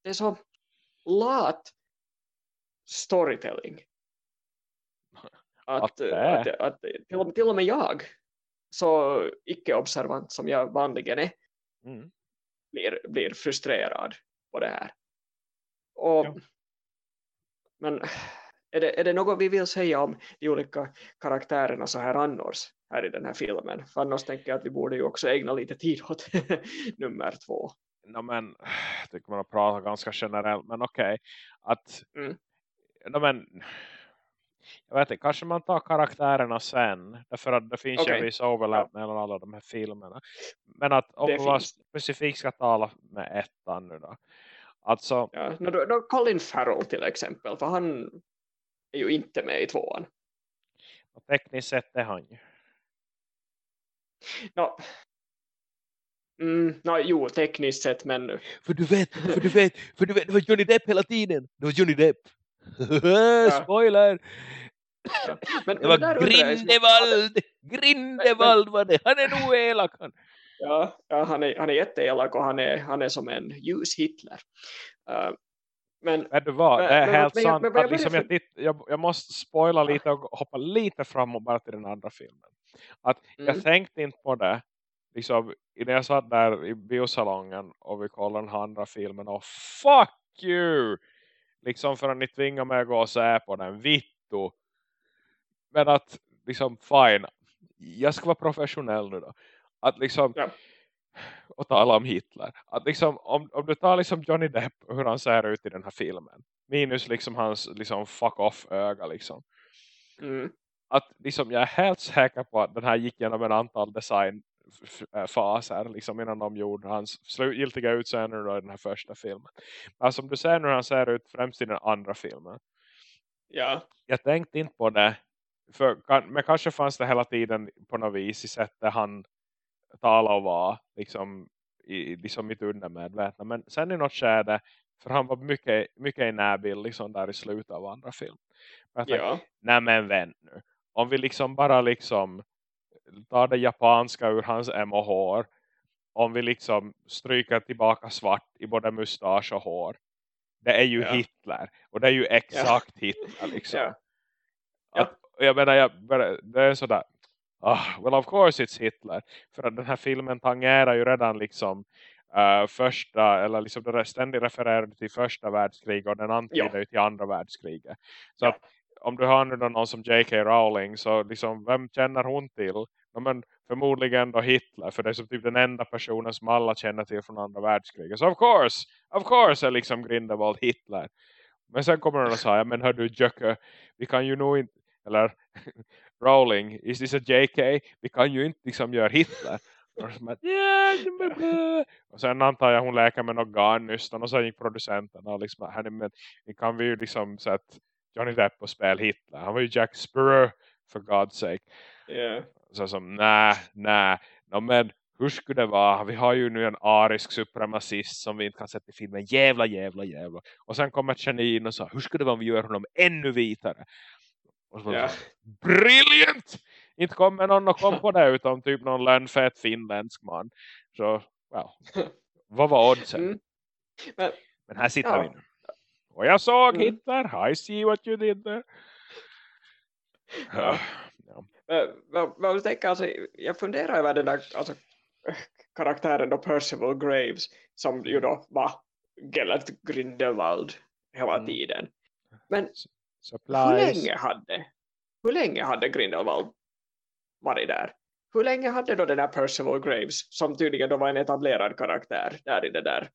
det är så lat storytelling. Att, att, att, att till, till och med jag, så icke-observant som jag vanligen är, mm. blir, blir frustrerad på det här. Och, ja. Men är det, är det något vi vill säga om de olika karaktärerna så här annars här i den här filmen? För annars tänker jag att vi borde ju också ägna lite tid åt nummer två.
No, men, jag tycker man pratar ganska generellt, men okej. Okay. Att, mm. no, men, jag vet inte, kanske man tar karaktärerna sen. Därför att det finns okay. ju viss overlap ja. mellan alla de här filmerna. Men att om man specifikt ska tala med ettan nu då. Alltså...
Ja, då, då Colin Farrell till exempel, för han är ju inte med i tvåan.
Och tekniskt sett är han ju.
No. Mm, no, jo, tekniskt sett, men...
För du vet, för du vet, för du vet, det var Johnny Depp hela tiden. Det var Johnny Depp. Spoiler! Ja. Men, det var Grindevald! Grindevald var det. Han är nog elak han.
Ja, ja han, är, han är jätteelak och han är, han är som en ljus Hitler. Uh, men,
men du var, det är men, helt men, sant. Men, att liksom jag, jag, jag, måste spoila lite och hoppa lite framåt bara till den andra filmen. Att mm. jag tänkte inte på det liksom, när jag satt där i biosalongen och vi kollade den andra filmen och fuck you! Liksom för att ni tvingar mig att gå och se på den. Vittu! men att liksom fine. Jag ska vara professionell nu då. Att liksom
Ja.
och tala om Hitler. Att liksom, om, om du tar liksom Johnny Depp hur han ser ut i den här filmen. Minus liksom hans liksom fuck off öga liksom.
Mm.
Att liksom jag är helt säker på att den här gick genom en antal designfaser liksom innan de gjorde hans slutgiltiga utseende i den här första filmen. Men som du ser hur han ser ut främst i den andra filmen.
Ja.
Jag tänkte inte på det. För, men kanske fanns det hela tiden på något vis i sättet han talar och var liksom i, liksom mitt undermedvetna. Men sen i något skede för han var mycket, mycket i närbild liksom där i slutet av andra film. Men jag tänkte,
Ja.
nej men vän nu. Om vi liksom bara liksom tar det japanska ur hans emo-hår. Om vi liksom stryker tillbaka svart i både mustasch och hår. Det är ju
Ja.
Hitler. Och det är ju exakt Hitler liksom.
Ja. Ja.
Att, jag menar, jag, det är sådär. Ah, well of course it's Hitler. För att den här filmen tangerar ju redan liksom eh, första, eller liksom det ständigt refererade till första världskriget och den antyder
Ja.
ju till andra världskriget. Så
Ja.
att om du har nu någon som J.K. Rowling så liksom, vem känner hon till? Ja, men förmodligen då Hitler, för det är som typ den enda personen som alla känner till från andra världskriget. Så of course, of course är liksom Grindelwald Hitler. Men sen kommer hon och säger, men hör du Jöcke, vi kan ju nog inte, eller Rowling, is this a JK? Vi kan ju inte liksom göra Hitler. Och, "Yeah, blah, blah." och sen antar jag hon läker med något garnnystan och så gick producenten och liksom, "Hörni, men kan vi ju liksom att Johnny Depp och spel Hitler. Han var ju Jack Sparrow for God's sake.
Ja.
Så som, nej, nej. No, men hur skulle det vara? Vi har ju nu en arisk supremacist som vi inte kan sätta i filmen. Jävla, jävla, jävla. Och sen kommer ett geni in och sa, hur skulle det vara om vi gör honom ännu vitare? Och så,
Ja.
Brilliant! Inte kommer någon att komma på det utan typ någon lönnfett finländsk man. Så, well. Vad var oddsen?
Mm. Men,
Men här sitter
Ja.
vi nu. Och jag såg
Mm.
Hitler. I see what you did there.
Ja.
Ja.
men, du tänker, alltså, jag funderar över den där alltså, karaktären då Percival Graves som ju då var Gellert Grindelwald hela
Mm.
tiden. Men hur länge hade hur länge hade Grindelwald varit där? Hur länge hade då den här Percival Graves som tydligen då var en etablerad karaktär där i det där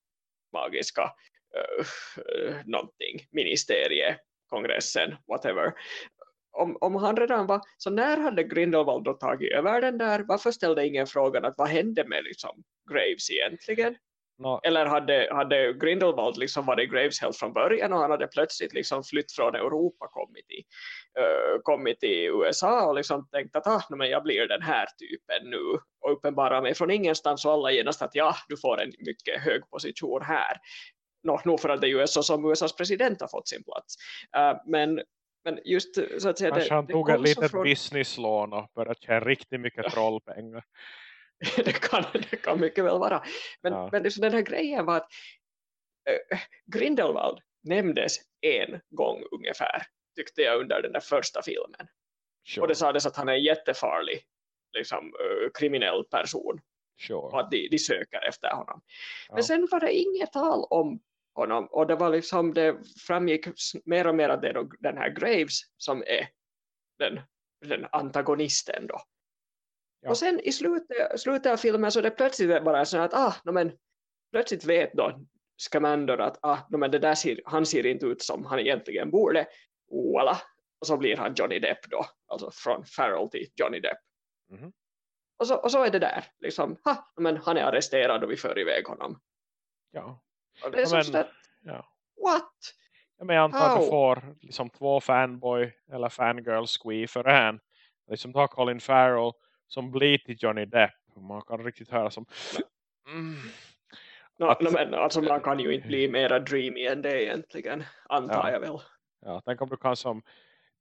magiska uh, någonting, ministerie, kongressen, whatever. Om, om han redan var, så när hade Grindelwald då tagit över den där? Varför ställde ingen frågan att vad hände med liksom Graves egentligen?
Nå,
Eller hade, hade Grindelwald liksom varit Graves helt från början och han hade plötsligt liksom flytt från Europa kommit till, uh, kommit till USA och liksom tänkt att ah, men jag blir den här typen nu och uppenbara mig från ingenstans och alla genast att ja, du får en mycket hög position här. Nå, nog för att det är så som USAs president har fått sin plats. Uh, men, men just så att säga,
kanske
det,
han
det
tog
kom
ett litet
från-
businesslån och började tjäna riktigt mycket trollpengar.
det, kan, det kan mycket väl vara. Men,
Ja.
men liksom den här grejen var att äh, Grindelwald nämndes en gång ungefär, tyckte jag under den där första filmen.
Sure.
Och det sades att han är en jättefarlig liksom, äh, kriminell person och
sure.
att de, de söker efter honom.
Ja.
Men sen var det inget tal om honom och det var liksom det framgick mer och mer att det är den här Graves som är den, den antagonisten då.
Ja.
Och sen i slutet, slutet av filmen så är det plötsligt bara så att ah, no, men, plötsligt vet då Scamander att ah, no, men det där ser, han ser inte ut som han egentligen borde. Voila. Och så blir han Johnny Depp då. Alltså från Farrell till Johnny Depp.
Mhm.
Och, så, och så är det där. Liksom, ha, no, men han är arresterad och vi för iväg honom.
Ja.
Och det är
men-
sådär,
Ja.
what?
Ja, men jag antar att du får liksom två fanboy eller fangirl squee för en. Liksom ta Colin Farrell som blir till Johnny Depp. Man kan riktigt höra som... Mm.
No,
Att-
no, men alltså man kan ju inte bli mera dreamy än det egentligen, antar
Ja.
jag väl.
Ja, tänk om du kan som...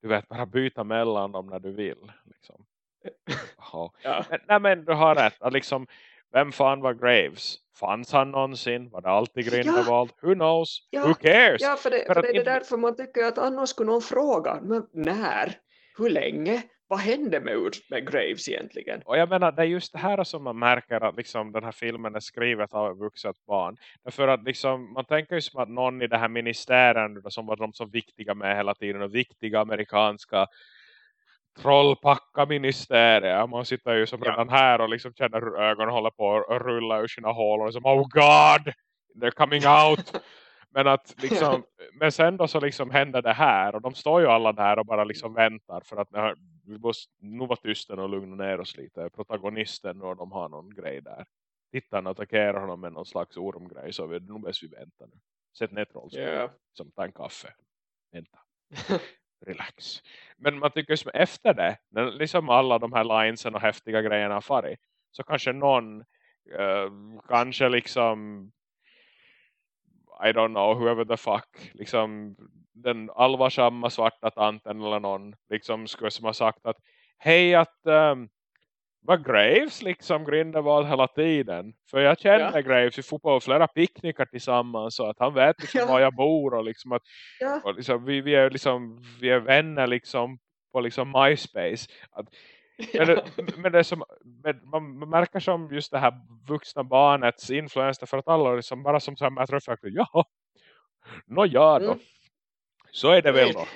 Du vet, bara byta mellan dem när du vill. Liksom. Ja.
Ja.
Men, nej men du har rätt. Att liksom, vem fan var Graves? Fanns han någonsin? Var det alltid Grindelwald? Who knows?
Ja.
Who cares?
Ja, för det,
För
för det är
inte-
därför man tycker att annars skulle någon fråga, men när? Hur länge? Vad hände med, med Graves egentligen?
Och jag menar, det är just det här som man märker att liksom, den här filmen är skrivet av ett vuxet barn. Därför att liksom, man tänker ju som att någon i det här ministären som var de så viktiga med hela tiden och viktiga amerikanska trollpacka ministerier. Man sitter ju som
Ja.
redan här och liksom känner hur ögonen håller på att rulla ur sina hål och liksom, oh god, they're coming out. Men att liksom, men sen då så liksom händer det här och de står ju alla där och bara liksom väntar för att vi måste nog vara tysta och lugna ner oss lite. Protagonisten och de har någon grej där. Tittarna attackerar honom med någon slags ormgrej så vi nog bäst vi väntar nu. Sätt ner trollspel
Ja.
som tar en kaffe. Vänta. Relax. Men man tycker som efter det, när liksom alla de här linesen och häftiga grejerna har farit, så kanske någon eh, kanske liksom I don't know, whoever the fuck liksom den allvarsamma svarta tanten eller någon liksom skulle som ha sagt att hej att um, var Graves liksom Grindelwald hela tiden för jag känner
Ja.
Graves, vi får på flera picknickar tillsammans så att han vet liksom
Ja.
var jag bor och liksom att
Ja.
och liksom, vi, vi är liksom vi är vänner liksom på liksom MySpace att men det, men det som, men man märker som just det här vuxna barnets influens för att alla liksom bara som så här mäter upp ja, nå ja då.
Mm.
Så är det väl då.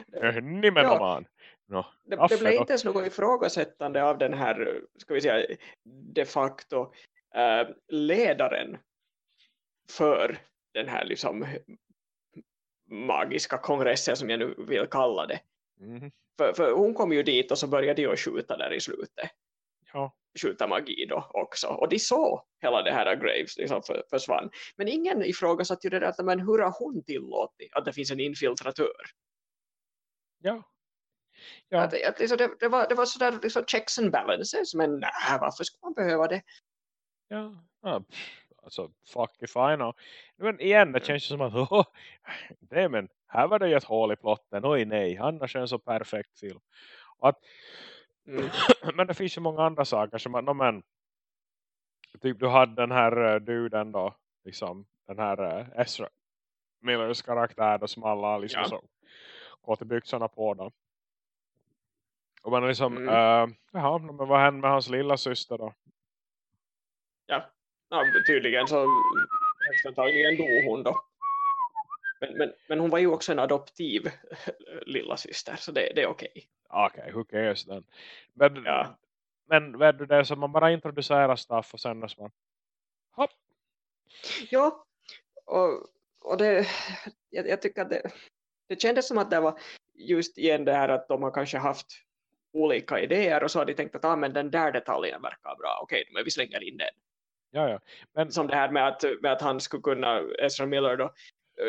Nimenomaan. No,
Det, det blev inte ens något ifrågasättande av den här, ska vi säga, de facto eh, ledaren för den här liksom magiska kongressen som jag nu vill kalla det.
Mhm.
För, för hon kom ju dit och så började de att skjuta där i slutet.
Ja.
Skjuta magi då också. Och de såg hela det här Graves liksom för, försvann. Men ingen ifrågasatte ju det där att men hur har hon tillåtit att det finns en infiltratör?
Ja. Ja.
Att, att liksom det, det, var, det var sådär liksom checks and balances. Men nej, varför skulle man behöva det?
Ja. ja. Alltså, fuck if I know. Men igen, det känns ju som att åh, nej men, här var det ju ett hål i plotten. Oj nej, annars är det en så perfekt film. Att,
Mm.
men det finns ju många andra saker som att, no, men, typ du hade den här uh, duden då, liksom, den här uh, Ezra Millers karaktär då, som alla liksom
Ja.
så går till byxorna på då. Och man är liksom,
Mm.
uh, jaha, men vad hände med hans lilla syster då?
Ja, tydligen så högst antagligen dog hon då. Men, men, men hon var ju också en adoptiv lilla syster så det, det är okej.
Okej, who cares then? Men,
Ja.
men vet du det som man bara introducerar stuff och sen är man hopp,
Ja, och, och det, jag, jag tycker att det, det kändes som att det var just igen det här att de har kanske haft olika idéer och så har de tänkt att ah, men den där detaljen verkar bra, okej, men vi slänger in den.
ja ja. Men
Som det här med att, med att han skulle kunna, Ezra Miller då,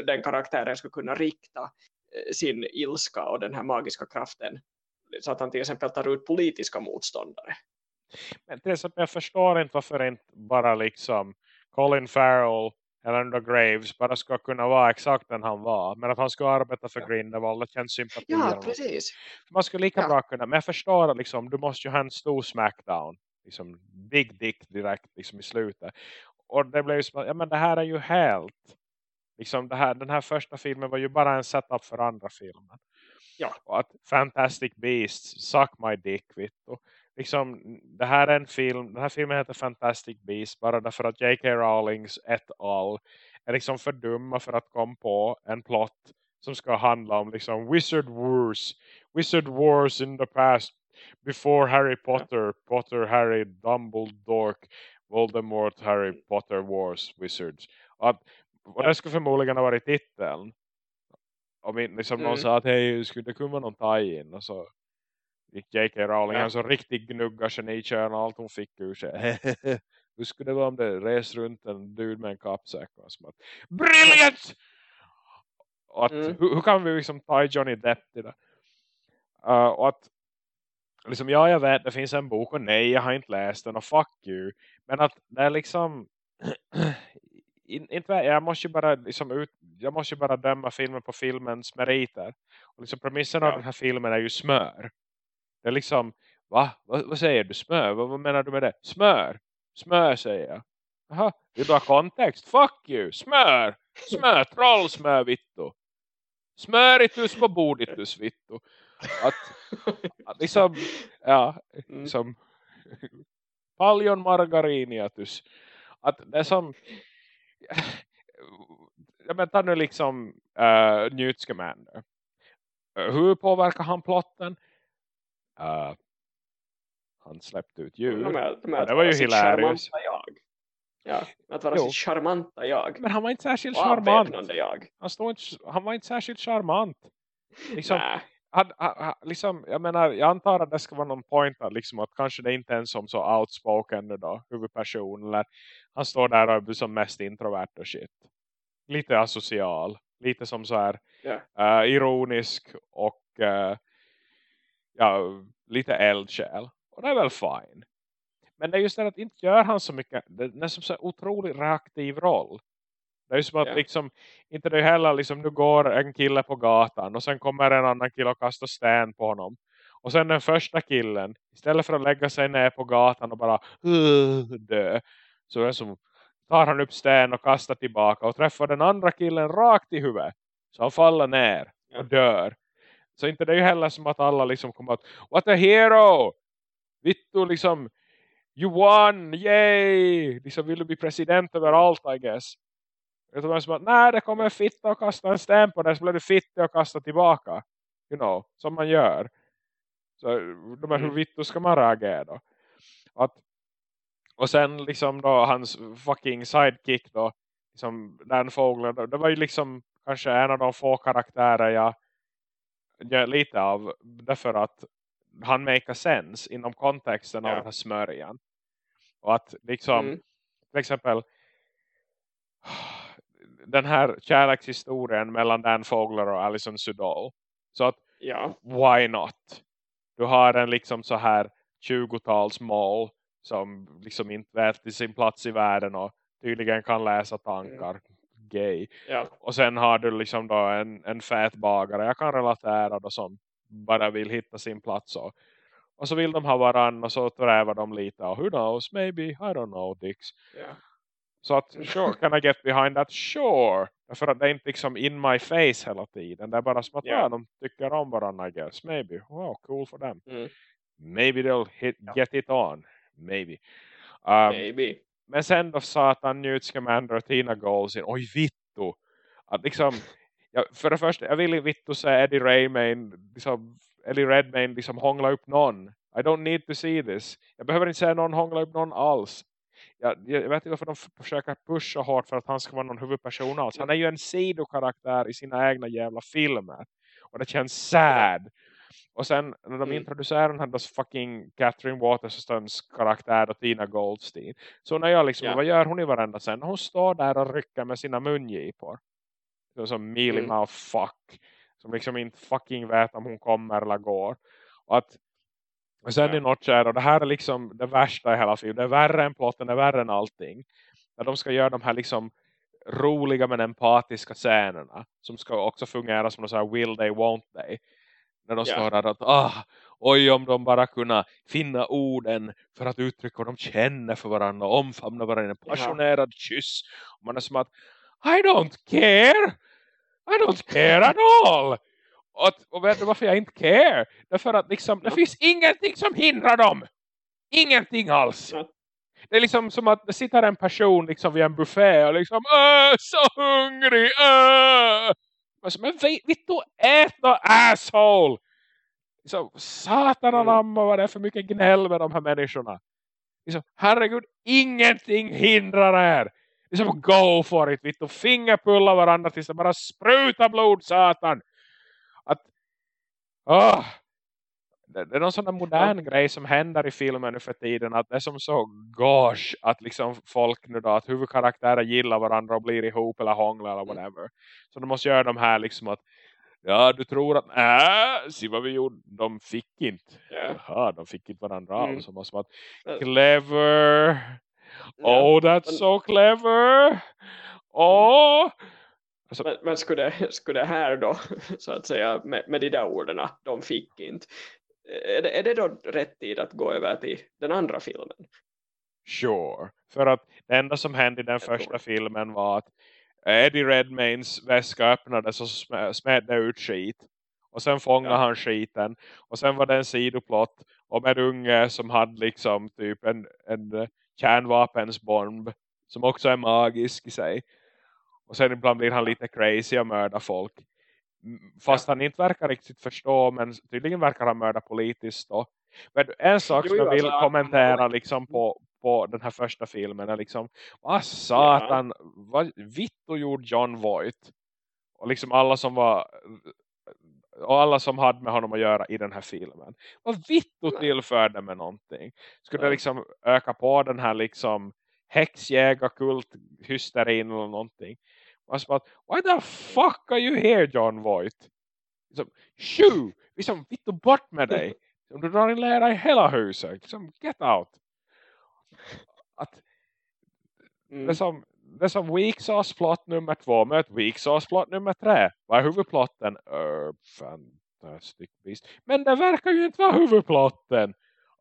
den karaktären skulle kunna rikta eh, sin ilska och den här magiska kraften så att han till exempel tar ut politiska motståndare.
Men till exempel, jag förstår inte varför inte bara liksom Colin Farrell eller Andrew Graves bara ska kunna vara exakt den han var. Men att han ska arbeta för
Ja.
Grindelwald, det känns sympati.
Ja, precis.
Man skulle lika
Ja.
bra kunna, men jag förstår att liksom, du måste ju ha en stor smackdown. Liksom big dick direkt liksom i slutet. Och det blev ju som ja men det här är ju helt. Liksom här, den här första filmen var ju bara en setup för andra filmen.
Ja.
Och att Fantastic Beasts, suck my dick, vittu. Liksom, det här är en film, den här filmen heter Fantastic Beasts bara därför att J.K. Rowlings et al. är liksom för dumma för att komma på en plott som ska handla om liksom Wizard Wars. Wizard Wars in the past before Harry Potter, Potter, Harry, Dumbledore, Voldemort, Harry Potter Wars, Wizards. Att, och det skulle förmodligen ha varit titeln. Om liksom någon
Mm.
sa att hej, skulle det kunna vara någon tie-in? Och så gick J.K. Rowling
Ja.
en så riktig gnugga genikön och allt hon fick ur sig. Hur skulle det vara om det res runt en dude med en kappsäck? Och som att, Brilliant! Och att,
Mm.
hur, hur kan vi liksom ta Johnny Depp till det? Uh, och att liksom, ja jag vet det finns en bok och nej jag har inte läst den och fuck you. Men att det är liksom in, inte, jag måste ju bara liksom ut, jag måste ju bara döma filmen på filmens meriter. Och liksom premissen av
Ja.
den här filmen är ju smör. Det är liksom, va? Vad, vad säger du? Smör? Vad, vad menar du med det? Smör! Smör säger jag. Jaha, vill du ha kontext? Fuck you! Smör! Smör! Trollsmör, vittu! Smöritus på borditus, vittu! Att, att liksom, ja,
Mm.
liksom paljon margariniatus. Att det som jag menar nu liksom uh, Newt Scamander. Uh, hur påverkar han plotten? uh, han släppte ut djur.
De är, de är
det var ju hilarious.
Jag. Ja, att vara
Jo.
sitt charmanta jag.
Men han var inte särskilt charmant.
jag.
Han, stod inte, han var inte särskilt charmant. Liksom, Han, han- liksom, jag menar, jag antar att det ska vara någon point att, liksom, att kanske det inte är en som så outspoken då, huvudperson. Eller han står där och är som mest introvert och shit. Lite asocial. Lite som så här
Ja.
eh, ironisk och eh, ja, lite eldsjäl. Och det är väl fine. Men det är just det att inte gör han så mycket. Det är som så otroligt reaktiv roll. Det är som att
Ja.
liksom, inte det heller liksom, nu går en kille på gatan och sen kommer en annan kille och kastar sten på honom. Och sen den första killen, istället för att lägga sig ner på gatan och bara dö. Så är som, tar han upp sten och kastar tillbaka och träffar den andra killen rakt i huvudet. Så han faller ner och dör. Så inte det är ju heller som att alla liksom kommer att What a hero! Vittu liksom You won! Yay! Liksom vill du bli president överallt I guess. Utan det som att nej det kommer fitta och kasta en sten på dig så blir du fitta och kasta tillbaka. You know, som man gör. Så de här, hur vittu ska man reagera då? Att, och sen liksom då hans fucking sidekick då. Liksom den fågeln. då, Det var ju liksom kanske en av de få karaktärer jag gör lite av. Därför att han make sense inom kontexten av
Ja.
den här smörjan. Och att liksom
Mm.
till exempel den här kärlekshistorien mellan Dan Fogler och Alison Sudol. Så att
Ja.
why not? Du har en liksom så här 20-tals mål som liksom inte vet till sin plats i världen och tydligen kan läsa tankar. Gay.
Ja.
Och sen har du liksom då en, en fät bagare. Jag kan relatera då som bara vill hitta sin plats. Och, och så vill de ha varann och så trävar de lite. Och who knows, maybe, I don't know, Dix.
Ja.
Så att, sure, can I get behind that? Sure. Därför att det är inte liksom in my face hela tiden. Det är bara som att
Ja.
ja. de tycker om varandra, I guess. Maybe. Wow, cool for them.
Mm.
Maybe they'll hit,
Ja.
get it on. Maybe. Um,
Maybe.
men sen då satan Newt Scamander och Tina Goals in. Oj, vittu. Att liksom, ja, för det första, jag vill inte vittu se Eddie Redmayne, liksom, Eddie Redmayne liksom hångla upp någon. I don't need to see this. Jag behöver inte se någon hångla upp någon alls. Jag, jag vet inte varför de försöker pusha hårt för att han ska vara någon huvudperson alls. Han är ju en sidokaraktär i sina egna jävla filmer. Och det känns sad. Och sen när de
Mm.
introducerar den här fucking Catherine Waterstones karaktär och Tina Goldstein. Så när jag liksom,
Ja.
vad gör hon i varenda sen? Hon står där och rycker med sina mungipor. Som mealy
Mm.
fuck. Som liksom inte fucking vet om hon kommer eller går. Och att och sen i något skär, och det här är liksom det värsta i hela filmen. Det är värre än plotten, det är värre än allting. När de ska göra de här liksom roliga men empatiska scenerna. Som ska också fungera som så här will they, won't they. När de
Ja.
står där att ah, oj om de bara kunna finna orden för att uttrycka vad de känner för varandra. och Omfamna varandra i en passionerad kyss. Och man är som att I don't care. I don't care at all. Och, att- och vet du varför jag inte care? Därför att liksom, det finns ingenting som hindrar dem. Ingenting alls. Det är liksom som att det sitter en person liksom vid en buffé och liksom Åh, så hungrig. Åh! Men så, Men vi- vittu, ät då asshole! Så, satan
Mm.
anamma vad det är för mycket gnäll med de här människorna. Liksom, herregud, ingenting hindrar er. Liksom, go for it, vittu. Fingerpulla varandra tills det bara sprutar blod, satan. Åh, det, det är någon sån där modern grej som händer i filmen nu för tiden. Att det är som så gosh att liksom folk nu då, att huvudkaraktärer gillar varandra och blir ihop eller hånglar eller
Mm.
whatever. Så de måste göra de här liksom att Ja, du tror att, äh, se vad vi gjorde. De fick inte.
Ja.
Jaha, de fick inte varandra
Mm.
alls. Som att,
Ja.
clever. Oh, that's so clever. Oh.
Men, men skulle, skulle det här då, så att säga, med, med de där orden, de fick inte. Är det, är det då rätt tid att gå över till den andra filmen?
Sure. För att det enda som hände i den
tror
första
det.
filmen var att Eddie Redmaynes väska öppnades och smä- smädde ut skit. Och sen fångade
Ja.
han skiten. Och sen var det en sidoplott om en unge som hade liksom typ en, en kärnvapensbomb. Som också är magisk i sig. Och sen ibland blir han lite crazy och mördar folk. Fast han inte verkar riktigt förstå. Men tydligen verkar han mörda politiskt då. Men en sak som jag vill alltså, kommentera liksom på, på den här första filmen är liksom. Vad satan. Ja. Vad Vitto gjorde John Voight. Och liksom alla som var och alla som hade med honom att göra i den här filmen. Vad Vitto tillförde med någonting. Skulle det liksom öka på den här liksom häxjägarkult hysterin eller någonting. Och så bara, why the fuck are you here John Voight? Liksom, shoo! Liksom, Vitto bort med dig. Om du drar in lära i hela huset. Liksom, get out. Att, mm. det, som, det som Weak Sauce plot nummer två möter Weak Sauce plot nummer tre. Vad är huvudplotten? Uh, fantastic beast. Men det verkar ju inte vara huvudplotten.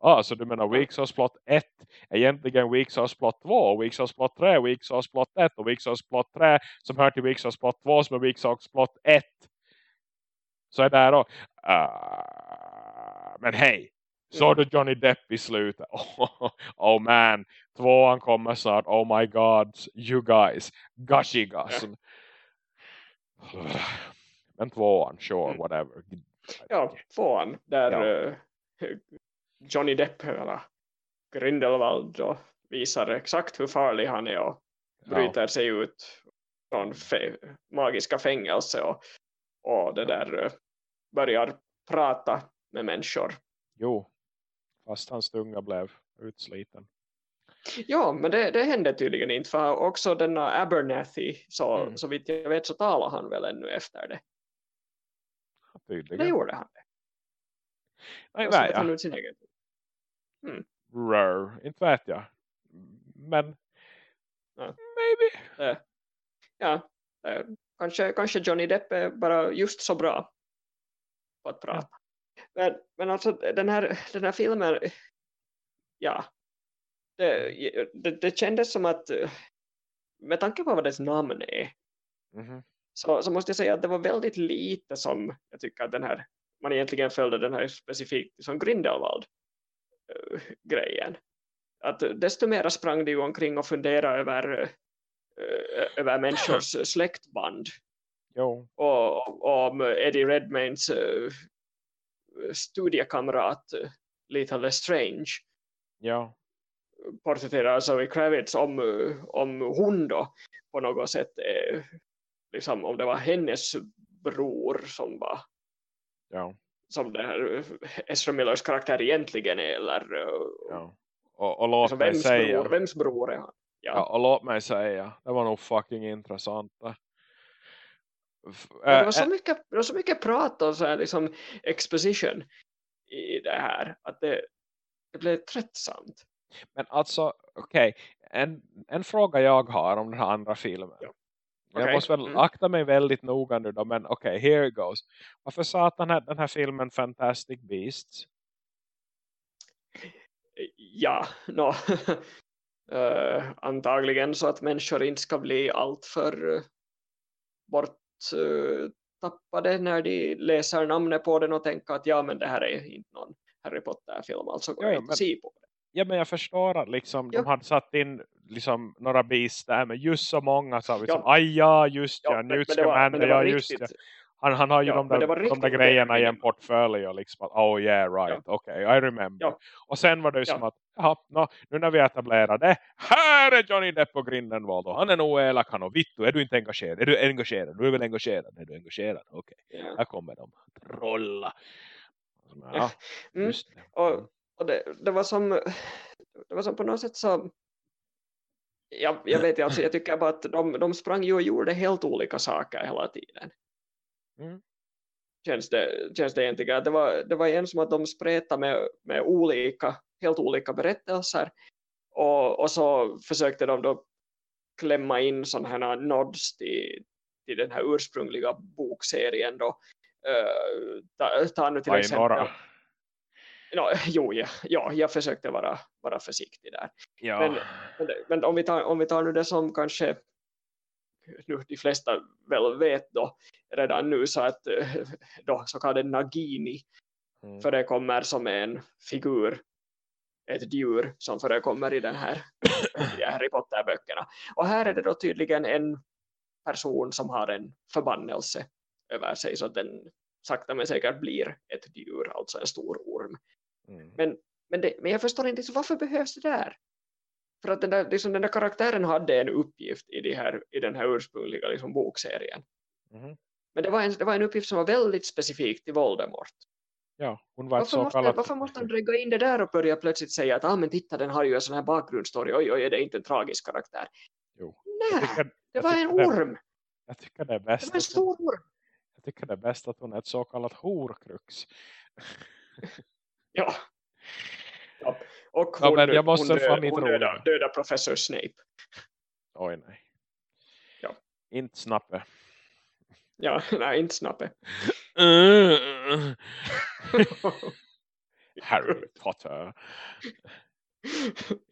Ah, så du menar Weak Sauce plot 1 egentligen Weak Sauce plot 2, Weak Sauce plot 3, Weak Sauce plot 1 och Weak Sauce plot 3 som hör till Weak Sauce plot 2 som är Weak Sauce plot 1. Så är det då. Uh, men hej, Såg du Johnny Depp i slutet? Oh, oh, man, tvåan kommer snart. Oh my god, you guys. Gushy-gas. Men tvåan, sure, mm. whatever.
Ja, tvåan. Där ja. Johnny Depp, eller Grindelwald, då, visar exakt hur farlig han är och bryter ja. sig ut från magiska fängelse och, och det där uh, börjar prata med människor.
Jo, fast hans tunga blev utsliten.
Ja, men det, det hände tydligen inte. För också denna Abernathy, så, mm. så vitt jag vet så talar han väl ännu efter det.
Tydligen.
Det gjorde han det.
Nej, nej,
ja. han ut sin egen.
Mm. Rör, inte vet jag. Men ja. maybe.
Det, ja, det, kanske, kanske Johnny Depp är bara just så bra på att prata. Ja. Men, men alltså den här, den här filmen, ja, det, det, det kändes som att med tanke på vad dess namn är mm -hmm. så, så måste jag säga att det var väldigt lite som jag tycker att den här, man egentligen följde den här specifikt som Grindelwald grejen. Att desto mer sprang de omkring och funderade över, uh, över människors släktband.
Jo.
Och, om Eddie Redmaynes uh, studiekamrat eh, Lethal Lestrange
ja.
porträtterar Zoe Kravitz om, eh, om hon då på något sätt eh, liksom om det var hennes bror som var
ja.
Som det här Ezra Millers karaktär egentligen är eller
ja. och, och låt liksom, mig vems säga
bror, vems bror är han?
Ja. ja. och låt mig säga det var nog fucking intressant
det, var så mycket, det var så mycket prat och så här, liksom exposition i det här att det, det blev tröttsamt.
Men alltså, okej. Okay. En, en fråga jag har om den här andra filmen. Ja. Okay. Jag måste väl mm. akta mig väldigt noga nu då, men okej, okay, here it goes. Varför sa att den här, den här filmen Fantastic Beasts?
Ja, no. uh, antagligen så att människor inte ska bli alltför uh, bort uh, tappade när de läser namnet på den och tänker att ja men det här är inte någon Harry Potter-film alltså går ja, jag inte men, se på det.
Ja men jag förstår att liksom, ja. de hade satt in liksom, några bis där men just så många sa vi ja. aj ja just ja, ja Newt Scamander, ja just ja. Han, han har ju ja, de, där, de där grejerna i en portfölj och liksom att, oh yeah right, ja. okej, okay, I remember. Ja. Och sen var det ju som att, jaha, no, nu när vi etablerar det, här är Johnny Depp och Grindelwald och han är nog elak, han och Vittu, är du inte engagerad? Är du engagerad? Du är väl engagerad? Är du engagerad? Okej, okay. ja. här kommer de, trolla.
Ja, mm. Och, och det, det, var som, det var som på något sätt så jag, jag vet alltså, jag tycker bara att de, de sprang ju och gjorde helt olika saker hela tiden. Mm. Känns, det, känns det egentligen. Det var, det var en som att de spretade med, med olika, helt olika berättelser. Och, och så försökte de då klämma in sådana här nods till, till den här ursprungliga bokserien då. Uh, ta, ta nu till Aj, exempel. No, jo, ja, ja, jag försökte vara, vara försiktig där.
Ja.
Men, men, men, om, vi tar, om vi tar nu det som kanske nu de flesta väl vet då redan nu så att eh, då så kallade Nagini mm. förekommer som en figur ett djur som förekommer i den här i Harry Potter-böckerna. Och här är det då tydligen en person som har en förbannelse över sig så att den sakta men säkert blir ett djur, alltså en stor orm.
Mm.
Men, men, det, men jag förstår inte, så varför behövs det där? För att den där, liksom den där karaktären hade en uppgift i, de här, i den här ursprungliga liksom, bokserien.
Mhm.
Men det var, en, det var en uppgift som var väldigt specifik till Voldemort.
Ja, hon var
Varför
så
måste,
kallat...
varför måste han drägga in det där och börja plötsligt säga att ah, men titta den har ju en sån här bakgrundsstory, oj oj är det inte en tragisk karaktär?
Jo.
Nej,
tycker,
det var en
tycker det-
orm,
jag tycker det är
det
bäst
var en stor orm.
jag tycker det är bäst att hon är ett så kallat horkrux.
Ja. ja. Och
Ja,
hon,
men jag måste
hon,
inte
hon döda, döda professor Snape.
Oj nej.
Ja.
Inte snappe.
Ja, nej, inte snappe.
Harry Potter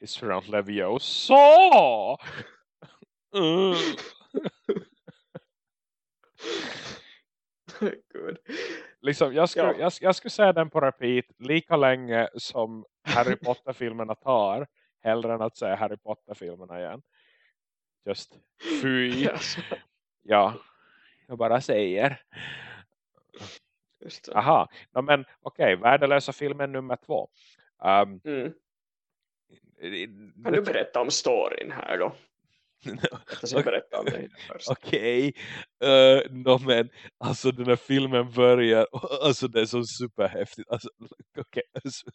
is from Leviosa. Uh. Liksom, jag, skulle,
Ja.
jag, jag skulle säga den på repeat lika länge som Harry Potter-filmerna tar. Hellre än att säga Harry Potter-filmerna igen. Just fy.
Alltså,
Ja, jag bara säger.
just det.
Aha, no, men okej, värdelösa filmen nummer två. Um,
Mm. Kan du berätta om storyn här då?
Okej, okay. No, men alltså den här filmen börjar, alltså det är så superhäftigt. Alltså, okay, alltså,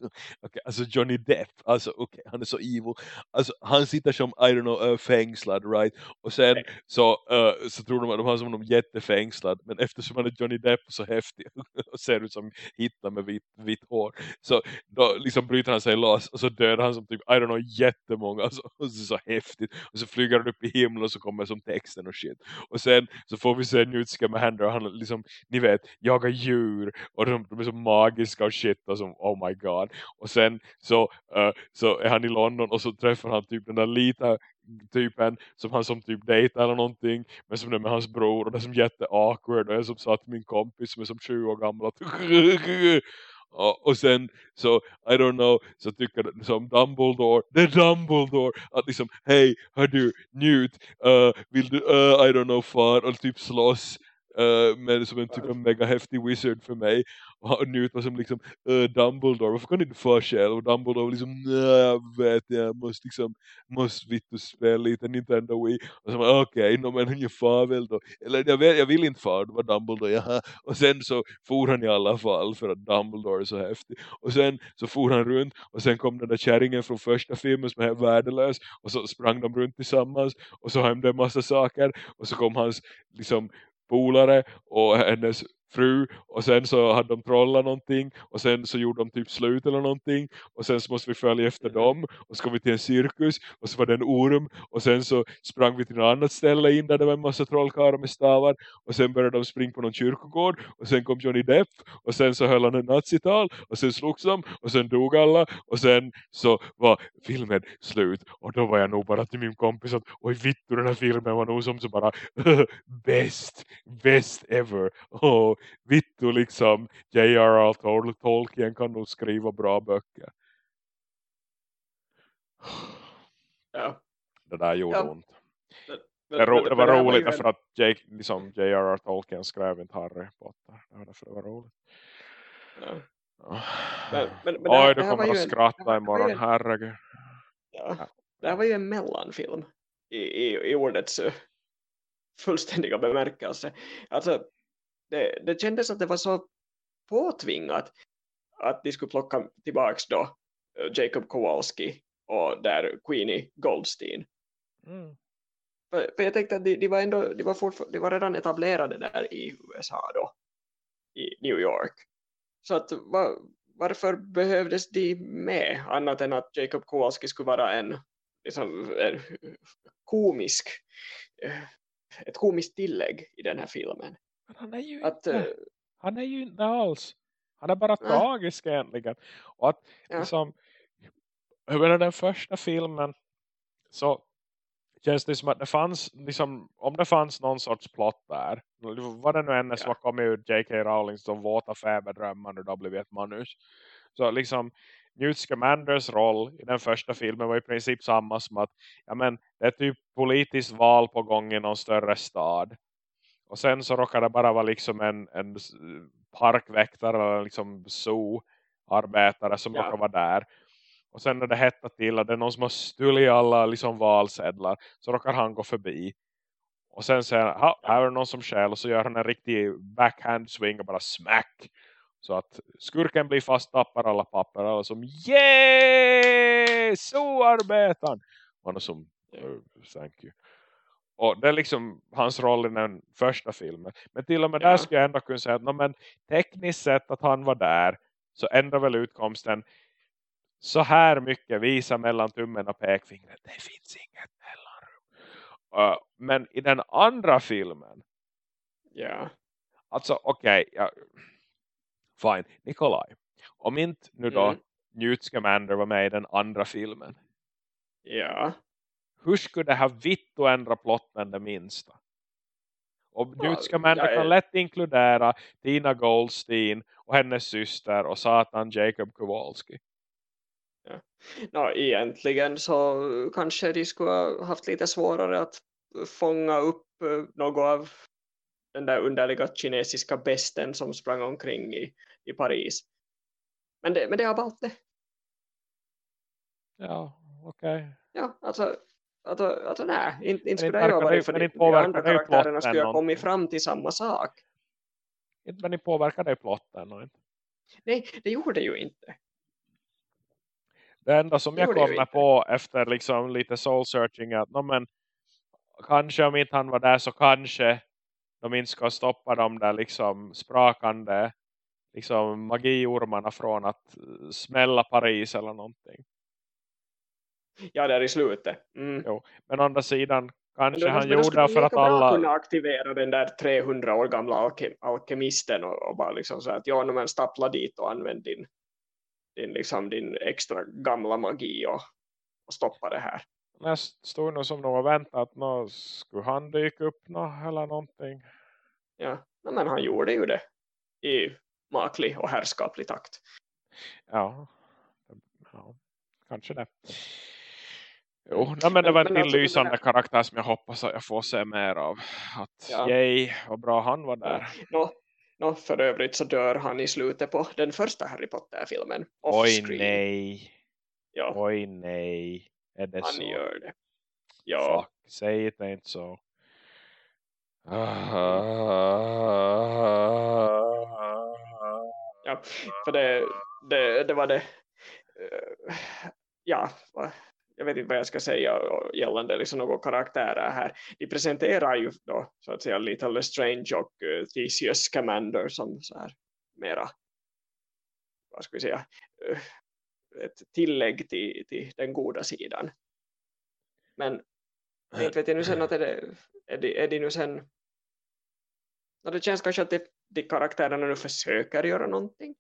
okay, alltså Johnny Depp, alltså okej, han är så evil. Alltså han sitter som, I don't know, uh, fängslad, right? Och sen så, uh, så tror de att de har som honom jättefängslad, men eftersom han är Johnny Depp så häftig och ser ut som Hitler med vitt, vitt hår, så då liksom bryter han sig loss och så dödar han som typ, I don't know, jättemånga, alltså, och så, och så, så häftigt. Och så flyger han upp i himlen och så kommer som texten och shit. Och sen så får vi se med händer och han liksom, ni vet, jagar djur och de, de är så magiska och shit och som, oh my god. Och sen så, uh, så är han i London och så träffar han typ den där lita typen som han som typ dejtar eller någonting men som är med hans bror och det är som jätte awkward och jag som sa till min kompis som är som 20 år gammal att och, och sen så, I don't know, så tycker som Dumbledore, det är Dumbledore, att liksom, hej, hör du, njut, uh, vill du, uh, I don't know, far och typ slåss uh, med som en typ av mega häftig wizard för mig och Newt var som liksom, uh, Dumbledore, varför kan du inte få själv? Och Dumbledore var liksom, nej jag vet, jag måste liksom, måste vitt och spela lite Nintendo Wii. Och så okej, okay, no, men far väl då. Eller jag, vet, jag vill inte fara, det var Dumbledore, jaha. Och sen så for han i alla fall för att Dumbledore är så häftig. Och sen så for han runt och sen kom den där kärringen från första filmen som är värdelös. Och så sprang de runt tillsammans och så hände en massa saker. Och så kom hans liksom polare och hennes fru och sen så hade de trollat någonting och sen så gjorde de typ slut eller någonting och sen så måste vi följa efter dem och så kom vi till en cirkus och så var det en orm och sen så sprang vi till något annat ställe in där det var en massa trollkarlar med stavar och sen började de springa på någon kyrkogård och sen kom Johnny Depp och sen så höll han en nazital och sen slogs de och sen dog alla och sen så var filmen slut och då var jag nog bara till min kompis att oj vittu den här filmen var nog som så bara bäst, bäst ever och vittu liksom J.R.R. Tol- Tolkien kan nog skriva bra böcker.
Ja.
Det där gjorde
Ja.
ont. Det, ro-
men-
det
men
var roligt
en-
därför att Jake, liksom J.R.R. Tolkien skrev inte Harry Potter. Det var därför det var roligt.
Ja. Men- men- men det här-
Oj,
det
du
här var
kommer
ju
att
en- det
skratta
var
imorgon,
en-
herregud.
Ja. Det här var ju en mellanfilm i, i, i ordets eh, fullständiga bemärkelse. Alltså, det, det kändes att det var så påtvingat att de skulle plocka tillbaks då eh, Jacob Kowalski och där Queenie Goldstein.
Mm.
För, för jag tänkte att de, de var ändå de var, de var redan etablerade där i USA då, i New York. Så att va, varför behövdes de med annat än att Jacob Kowalski skulle vara en, liksom, en komisk eh, ett komiskt tillägg i den här filmen.
Han är ju
Att,
inte,
eh,
han är ju inte alls. Han är bara
Nej.
tragisk egentligen. Och att
Ja.
liksom, menar den första filmen så känns det som att det fanns, liksom, om det fanns någon sorts plott där, vad det nu än är som
Ja.
kommit ur J.K. Rowlings de våta feberdrömmar och har blivit ett manus. Så liksom Newt Scamanders roll i den första filmen var i princip samma som att ja, men, det är typ politiskt val på gång i någon större stad. Och sen så råkar det bara vara liksom en, en parkväktare eller liksom zoo-arbetare som
Ja.
råkar vara där. Och sen när det hettar till att det är någon som har stulit alla liksom valsedlar så råkar han gå förbi. Och sen säger han, "Ha, här är det någon som skäl och så gör han en riktig backhand swing och bara smack. Så att skurken blir fast tappar alla papper och som yeah! Så arbetar han! Han som "Oh, thank you. Och det är liksom hans roll i den första filmen. Men till och med
Ja.
där skulle jag ändå kunna säga att "Nå, men tekniskt sett att han var där så ändrar väl utkomsten så här mycket visa mellan tummen och pekfingret. Det finns inget mellanrum. Uh, men i den andra filmen
Ja.
Alltså okej, ja, fine. Nikolaj. Om inte nu då
Mm.
Newt Scamander var med i den andra filmen.
Ja.
Hur skulle det ha vitt att ändra plotten det minsta? Och
Ja,
Scamander
jag är-
kan lätt inkludera Tina Goldstein och hennes syster och satan Jacob Kowalski.
Nå, egentligen så kanske de skulle ha haft lite svårare att fånga upp eh, något av den där underliga kinesiska besten som sprang omkring i, i Paris. Men det, men det är bara det.
Ja, okej.
Ja, alltså, alltså, alltså nej, inte, inte skulle
verkar
ha
det-
för
men
de, andra
ju
karaktärerna skulle ha kommit fram till samma sak.
Inte men ni påverkar det i plotten. Och inte.
Nej, det gjorde ju inte.
Det enda som
Det
jag
jag inte.
på efter liksom lite soul searching är att no, men, kanske om inte han var där så kanske de inte ska stoppa de där liksom sprakande liksom magiormarna från att eh, smälla Paris eller någonting.
Ja, där i slutet. Mm.
Jo. Men å andra sidan kanske
då-
han gjorde
de
för att alla
kunna aktivera den där 300 år gamla alke, alkemisten och, och bara liksom så att ja, men stapla dit och använd din, din, liksom, din extra gamla magi och, och stoppa det här.
Men jag stod nog som nog och väntade att nå, skulle han dyka upp nå, eller någonting.
Ja, men han gjorde ju det i maklig och härskaplig takt.
Ja, ja kanske det. Jo, nej, men det var en
alltså,
till lysande
det
karaktär som jag hoppas att jag får se mer av. Att
Ja.
yay, vad bra han var där.
Nå, nå, för övrigt så dör han i slutet på den första Harry Potter-filmen.
Oj nej,
Ja,
oj nej. Är det
han
så?
gör det. Ja,
Fuck, säg det inte så.
ja för det, det, det var det. eh, Ja, jag vet inte vad jag ska säga gällande liksom några karaktärer här. De presenterar ju då så att säga Little Lestrange och uh, Theseus Scamander som så här mera, vad ska vi säga, eh, ett tillägg till, till den goda sidan. Men inte vet jag nu sen att är det, är det, är det nu sen Ja, det känns kanske att de, de karaktärerna nu försöker göra någonting.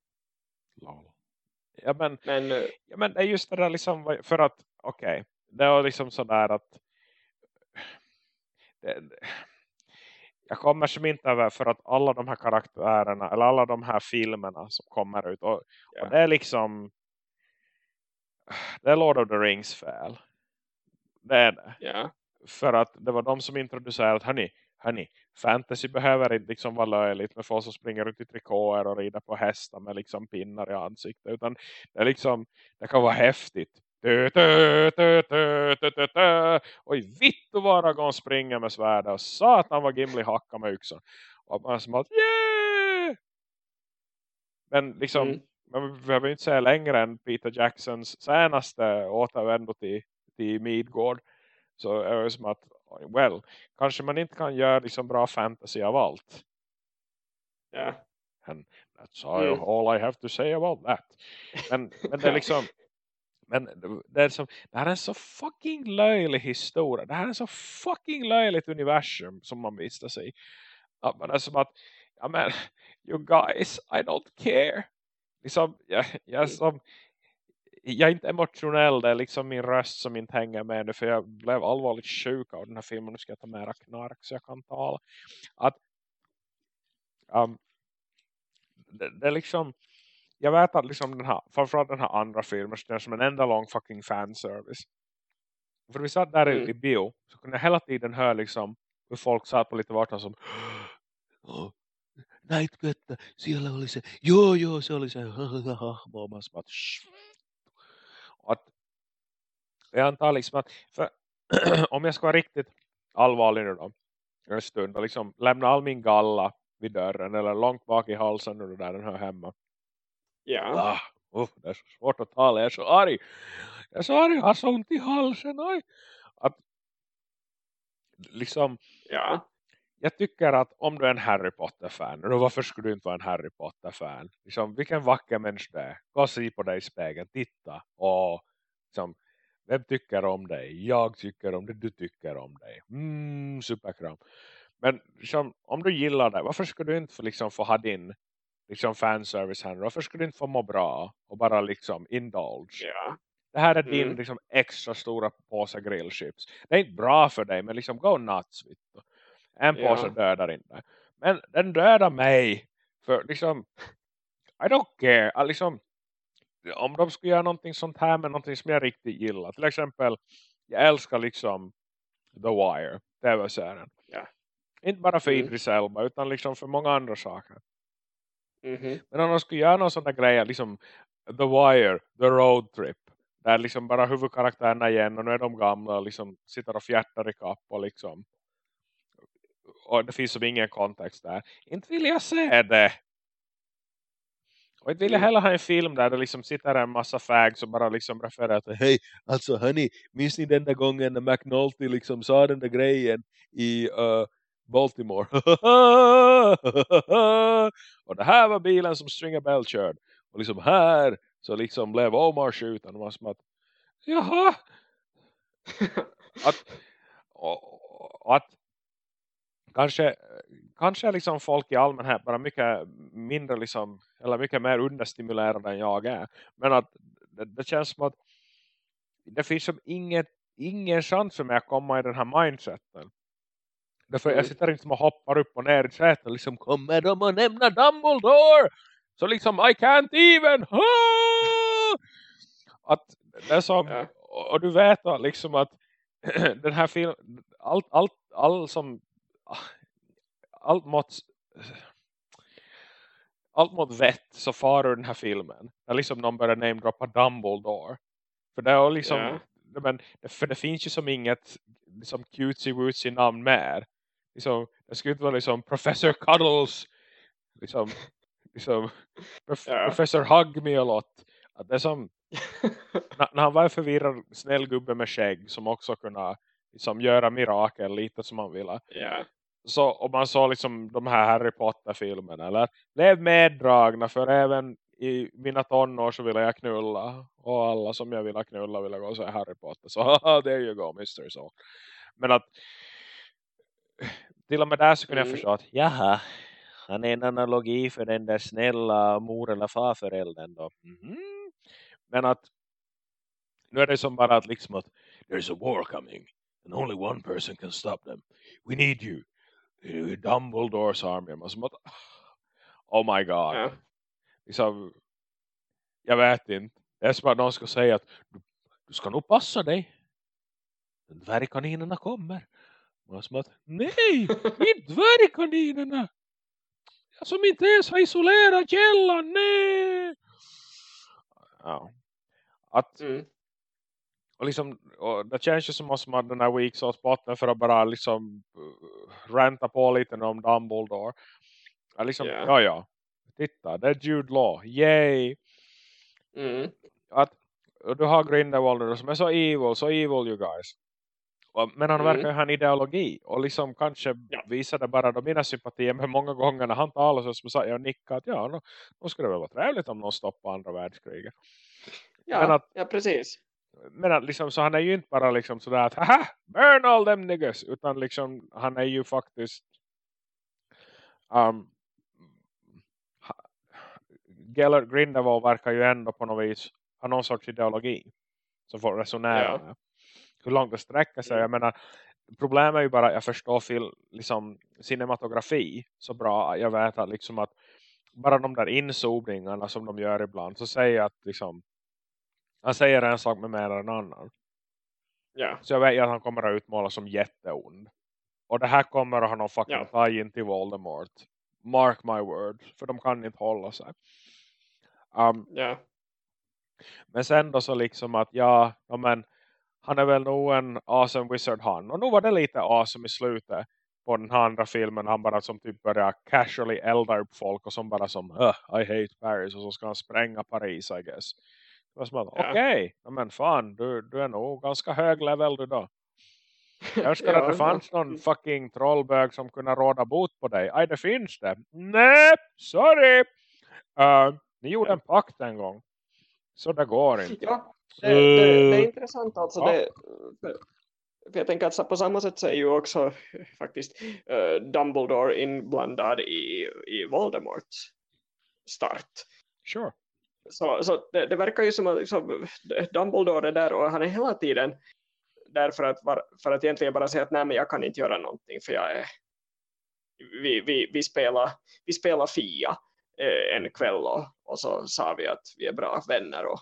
Ja men,
Men eh,
ja men är just det där liksom för att okej, det var liksom sådär att det, jag kommer som inte över för att alla de här karaktärerna eller alla de här filmerna som kommer ut och,
Ja.
och det är liksom det är Lord of the Rings fel. Det är det.
ja,
För att det var de som introducerade att hörni, hörni, fantasy behöver inte liksom vara löjligt med folk som springer ut i trikåer och rider på hästar med liksom pinnar i ansiktet. Utan det är liksom, det kan vara häftigt. Dö, dö, dö, dö, dö, dö, dö. Oj, vitt och vara gång springer med svärda och satan vad Gimli hackar med yxan. Och man som att, yeah! Men liksom,
Mm.
man behöver inte säga längre än Peter Jacksons senaste återvändo till, till Midgård. Så är det som att, well, kanske man inte kan göra liksom bra fantasy av allt.
ja,
And that's all,
Mm.
all I have to say about that. Men, men det är liksom, men det, är som, det här är en så fucking löjlig historia. Det här är en så fucking löjligt universum som man visste sig. Att man är som att, ja men, you guys, I don't care. Liksom, jag, jag, är som, jag är inte emotionell, det är liksom min röst som inte hänger med nu. För jag blev allvarligt sjuk av den här filmen. Nu ska jag ta mera knark så jag kan tala. Att, um, det, det är liksom, jag vet att liksom den här, framförallt den här andra filmen känns som en enda lång fucking fanservice. För vi satt där i-
Mm.
i bio så kunde jag hela tiden höra liksom hur folk satt på lite vart som oh, siellä oli se, joo joo se oli se hahmo, att, jag antar liksom att för, om jag ska vara riktigt allvarlig nu då en stund och liksom lämna all min galla vid dörren eller långt bak i halsen nu där den hör hemma.
Ja.
Ah, uh, det är så svårt att tala, jag är så arg. Jag är så arg, jag har så ont i halsen. Oj. Att, liksom,
ja.
jag tycker att om du är en Harry Potter-fan, och varför skulle du inte vara en Harry Potter-fan? Liksom, vilken vacker människa det är. Gå och se på dig i spegeln, titta. Och, liksom, vem tycker om dig? Jag tycker om dig, du tycker om dig. Mm, superkram. Men liksom, om du gillar det, varför skulle du inte få, liksom, få ha din liksom, fanservice här? Varför skulle du inte få må bra och bara liksom indulge?
Ja.
Det här är din
Mm.
liksom, extra stora påse grillchips. Det är inte bra för dig, men liksom go nuts. Vittu. En
Ja.
påse dödar inte. Men den dödar mig. För liksom, I don't care. Ah, Liksom, om de skulle göra någonting sånt här med någonting som jag riktigt gillar. Till exempel, jag älskar liksom The Wire, tv-serien.
Ja.
Inte bara för
Mm.
Idris Elba, utan liksom för många andra saker.
Mhm.
Men om de skulle göra någon sån där grejer, liksom The Wire, The Road Trip. Där liksom bara huvudkaraktärerna igen och nu är de gamla och liksom sitter och fjärtar i kapp och liksom. Och det finns som ingen kontext där. Inte vill jag se det. Och inte vill jag
Mm.
heller ha en film där det liksom sitter en massa fags och bara liksom refererar till Hej, alltså hörni, minns ni den där gången när McNulty liksom sa den där grejen i uh, Baltimore? och det här var bilen som Stringer Bell körde. Och liksom här så liksom blev Omar skjuten. Och man som att, jaha. Att, och, och att kanske, kanske liksom folk i allmänhet bara mycket mindre liksom, eller mycket mer understimulerade än jag är. Men att det, det känns som att det finns som inget, ingen chans för mig att komma i den här mindseten. Därför
Mm.
jag sitter inte som och hoppar upp och ner i sätet. Liksom kommer de att nämna Dumbledore? Så liksom I can't even. Ah! Att det är som,
Ja.
och, och du vet att liksom att den här filmen, allt, allt, allt som allt mått allt mot vett så far ur den här filmen. När liksom någon börjar namedroppa Dumbledore. För det är liksom
Ja.
men, för det finns ju som inget liksom cutesy wootsy namn mer. Liksom, det skulle inte vara liksom Professor Cuddles liksom, liksom prof,
Ja.
Professor Hug Me a lot. Att det är som när, när han var en förvirrad snäll gubbe med skägg som också kunde liksom, göra mirakel lite som han ville
ja.
så om man såg liksom de här Harry Potter-filmerna eller blev meddragna för även i mina tonår så ville jag knulla och alla som jag ville knulla ville gå och säga Harry Potter så there you go Mr. Så. men att till och med där så kunde jag
Mm.
förstå att jaha, han är en analogi för den där snälla mor- eller farföräldern då. Mhm. Men att nu är det som bara att liksom att there's a war coming and only one person can stop them. We need you. Dumbledore's army. Man som att, oh my god.
Ja.
Liksom, jag vet inte. Det är som att någon ska säga att du, du ska nog passa dig. Dvärgkaninerna kommer. Man som att, nej, inte dvärgkaninerna. Jag som inte ens har isolerat källan, nej. Ja. Att,
Mm.
och liksom, och det känns ju som att man den här week så spotten för att bara liksom uh, ranta på lite om Dumbledore. Ja, liksom,
Ja.
ja, ja. Titta, det är Jude Law. Yay!
Mm.
Att, du har Grindelwald som är så evil, så evil you guys. Men han verkar ju ha en ideologi. Och liksom kanske
Ja.
visade bara då mina sympatier. Men många gånger när han talar så, sa jag och nickade att ja, då, då skulle det väl vara trevligt om någon stoppar andra världskriget.
Ja,
Men att-
ja, precis.
men att liksom, så han är ju inte bara liksom sådär att haha, burn all them niggas. Utan liksom, han är ju faktiskt um, Gellert Grindelwald verkar ju ändå på något vis ha någon sorts ideologi som får resonera
Ja.
med. Hur långt det sträcker sig.
Mm.
Jag menar, problemet är ju bara att jag förstår fil, liksom, cinematografi så bra. Jag vet att liksom att bara de där inzoomningarna som de gör ibland så säger jag att liksom han säger en sak med mer än annan.
Ja.
Så jag vet att han kommer att utmåla som jätteond. Och det här kommer att ha någon fucking
Ja.
tie in till Voldemort. Mark my word. För de kan inte hålla sig. Um,
ja.
Men sen då så liksom att ja, ja men han är väl nog en awesome wizard han. Och nu var det lite awesome i slutet på den andra filmen. Han bara som typ börjar casually elda upp folk och som bara som I hate Paris och så ska han spränga Paris I guess. Ja. Okej, okay, men fan du, du är nog ganska hög level du då. Jag önskar ja, att det fanns någon fucking trollbög som kunde råda bot på dig. Aj, det finns det. Nej, sorry. Uh, ni gjorde en pakt en gång. Så det går inte.
Ja, det, det, det är intressant alltså. Ja. Det, för, för jag tänker att på samma sätt så är ju också faktiskt uh, Dumbledore inblandad i, i Voldemorts start.
Sure.
Så, så det, det verkar ju som att liksom, Dumbledore är där och han är hela tiden där för att, för att egentligen bara säga att nej men jag kan inte göra någonting för jag är vi, vi, vi, spelar, vi spelar Fia eh, en kväll och, och så sa vi att vi är bra vänner och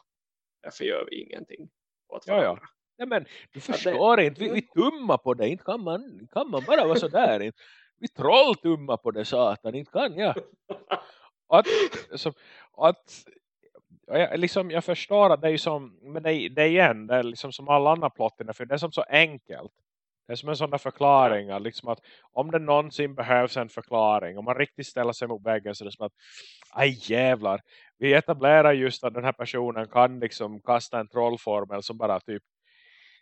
därför gör vi ingenting åt.
Ja, ja. Nej, men du förstår det, inte, vi, vi tummar på det, inte kan man, kan man bara vara sådär. Inte. Vi trolltummar på det satan, inte kan jag. Att, så, att jag, liksom, jag förstår att det är som, men det, det igen, det är liksom som alla andra plotterna, för det är som så enkelt. Det är som en sån där förklaring, ja. liksom att om det någonsin behövs en förklaring, om man riktigt ställer sig mot väggen så är det som att, aj jävlar, vi etablerar just att den här personen kan liksom kasta en trollformel som bara typ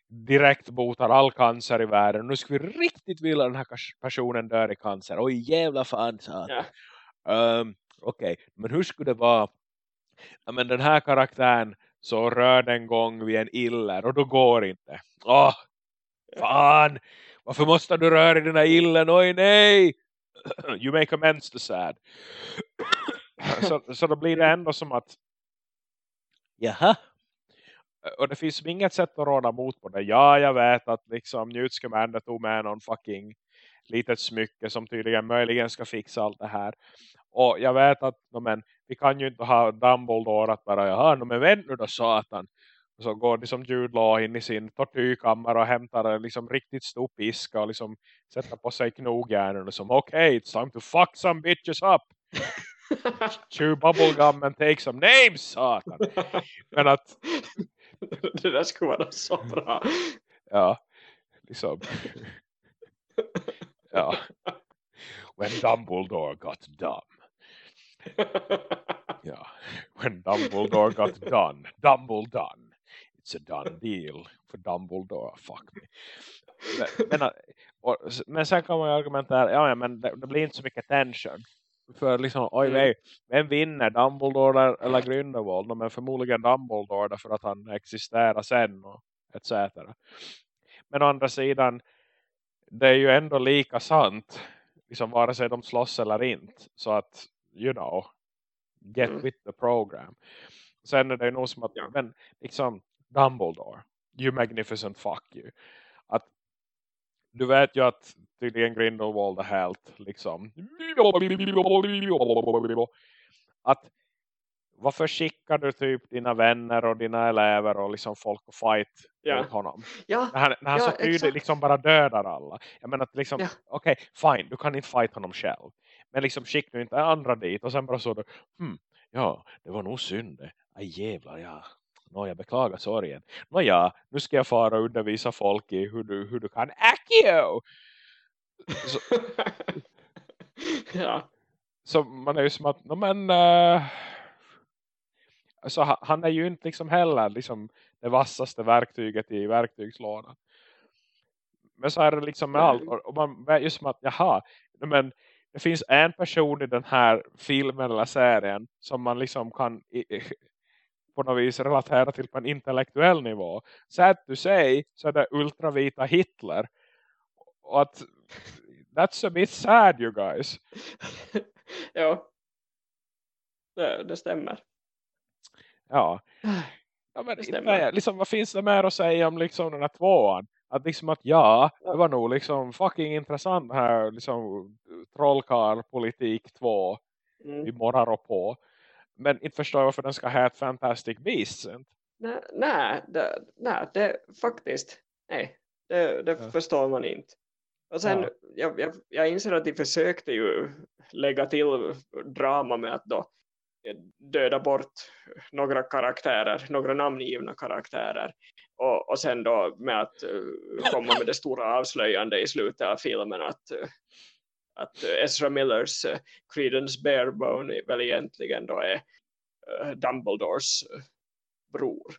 direkt botar all cancer i världen. Nu skulle vi riktigt vilja att den här personen dör i cancer. Oj jävla fan, sa ja. um, Okej, okay. men hur skulle det vara ja, men den här karaktären så rör den gång vid en iller och då går inte. Åh, fan! Varför måste du röra i den här illen? Oj nej! You make amends to sad. så, så då blir det ändå som att jaha. Och det finns inget sätt att råda mot på det. Ja, jag vet att liksom Newt Scamander tog med någon fucking litet smycke som tydligen möjligen ska fixa allt det här. Och jag vet att men, vi kan ju inte ha Dumbledore att bara, jaha, men vänt nu då satan. Så går liksom Jude Law in i sin tortyrkammare och hämtar en liksom riktigt stor piska och liksom sätter på sig knogjärnen och som okej, okay, it's time to fuck some bitches up. Chew bubblegum and take some names, satan. Men att...
det där skulle vara så bra.
Ja, liksom... ja. When Dumbledore got dumb. yeah. When Dumbledore got done. Dumbledore. It's a done deal för Dumbledore. Fuck me. Men, men, och, men sen kan man ju argumentera, ja, ja men det, det, blir inte så mycket tension. För liksom, oj mm. vem vinner Dumbledore eller Grindelwald? Men förmodligen Dumbledore därför att han existerar sen och etc. Men å andra sidan, det är ju ändå lika sant liksom vare sig de slåss eller inte. Så att you know, get mm. with the program. Sen är det nog som att, men liksom Dumbledore, you magnificent fuck you. Att du vet ju att tydligen Grindelwald är helt liksom att varför skickar du typ dina vänner och dina elever och liksom folk och fight ja. mot honom?
Ja.
När han, när han ja, så tydligt liksom bara dödar alla. Jag menar att liksom, ja. okej, okay, fine, du kan inte fight honom själv. Men liksom skick nu inte andra dit. Och sen bara så, hmm, ja, det var nog synd det. Aj jävlar, ja. Nå, jag beklagar sorgen. Nå ja, nu ska jag fara och undervisa folk i hur du, hur du kan Accio! Så,
ja.
så man är ju som att, no, men... Uh, alltså, han är ju inte liksom heller liksom det vassaste verktyget i verktygslådan. Men så är det liksom med allt. Och man är ju som att, jaha, men det finns en person i den här filmen eller serien som man liksom kan på något vis relatera till på en intellektuell nivå. Sad to say så är det ultravita Hitler. Och att that's a bit sad you guys.
ja. Det, det stämmer.
Ja. ja men, det stämmer. Liksom, vad finns det mer att säga om liksom den här tvåan? att liksom att ja, det var nog liksom fucking intressant här liksom trollkarl politik 2 mm. i morrar på. Men inte förstår jag varför den ska ha ett Fantastic Beasts.
Nej, nej, det, nej, det faktiskt nej, det, det ja. förstår man inte. Och sen,
Ja.
jag, jag, jag inser att de försökte ju lägga till drama med att då döda bort några karaktärer, några namngivna karaktärer. Och, och sen då med att uh, komma med det stora avslöjande i slutet av filmen att, uh, att uh, Ezra Millers uh, Credence Barebone väl egentligen då är uh, Dumbledores bror.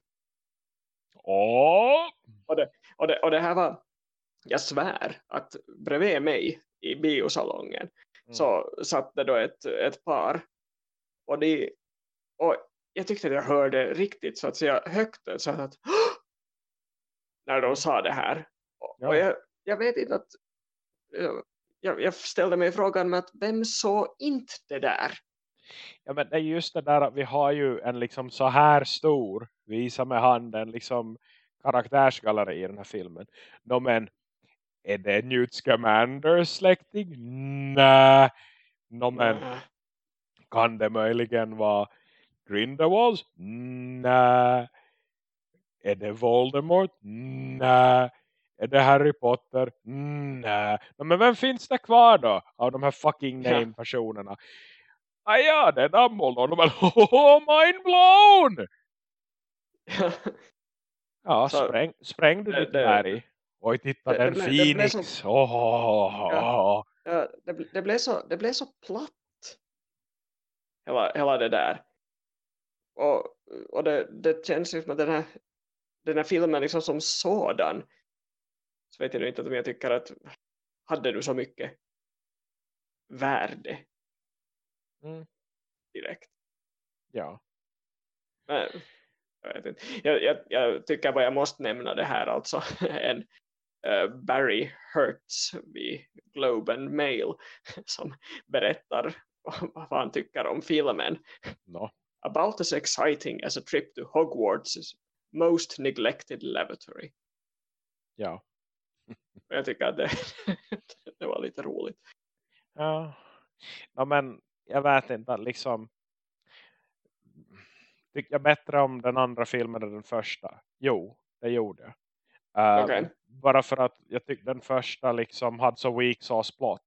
Åh!
Och det, och, det, och det här var, jag svär att bredvid mig i biosalongen
Mm.
så satt det då ett, ett par och, de, och jag tyckte att jag hörde riktigt så att säga högt så att när de sa det här och,
Ja.
och jag, jag vet inte att jag, jag ställde mig frågan med att vem såg inte det där
Ja men det är just det där att vi har ju en liksom så här stor, visa med handen, liksom karaktärsgalleri i den här filmen. No, men är det Newt Scamanders släkting? Nej. No, men kan det möjligen vara Grindelwalds? Nej. Är det Voldemort? Nej. Är det Harry Potter? Nej. No, men vem finns det kvar då av de här fucking name-personerna? Ah ja, det är Dumbledore. De bara, oh, mind blown! Ja,
Så-
spräng, sprängde
det- det-
berg. Oj, titta
det-
den
det blev- det
Phoenix.
så-
åh,
Ja. Ja, det, det, blev så, det blev så platt. Hela, hela det där. Och, och det, det känns ju som att den här, den här filmen liksom som sådan. Så vet jag inte om jag tycker att hade du så mycket värde
Mm.
direkt.
Ja.
Men, jag. Jag, jag, jag tycker bara jag måste nämna det här alltså. En eh, Barry Hertz vid Globe and Mail som berättar vad han tycker om filmen.
No.
About as exciting as a trip to Hogwarts' most neglected lavatory.
Ja.
Jag tycker att det, det var lite roligt.
Ja. ja, men jag vet inte att liksom tycker jag bättre om den andra filmen än den första? Jo, det gjorde jag. Eh,
Okej.
Bara för att jag tyckte den första liksom hade så weak sauce plot.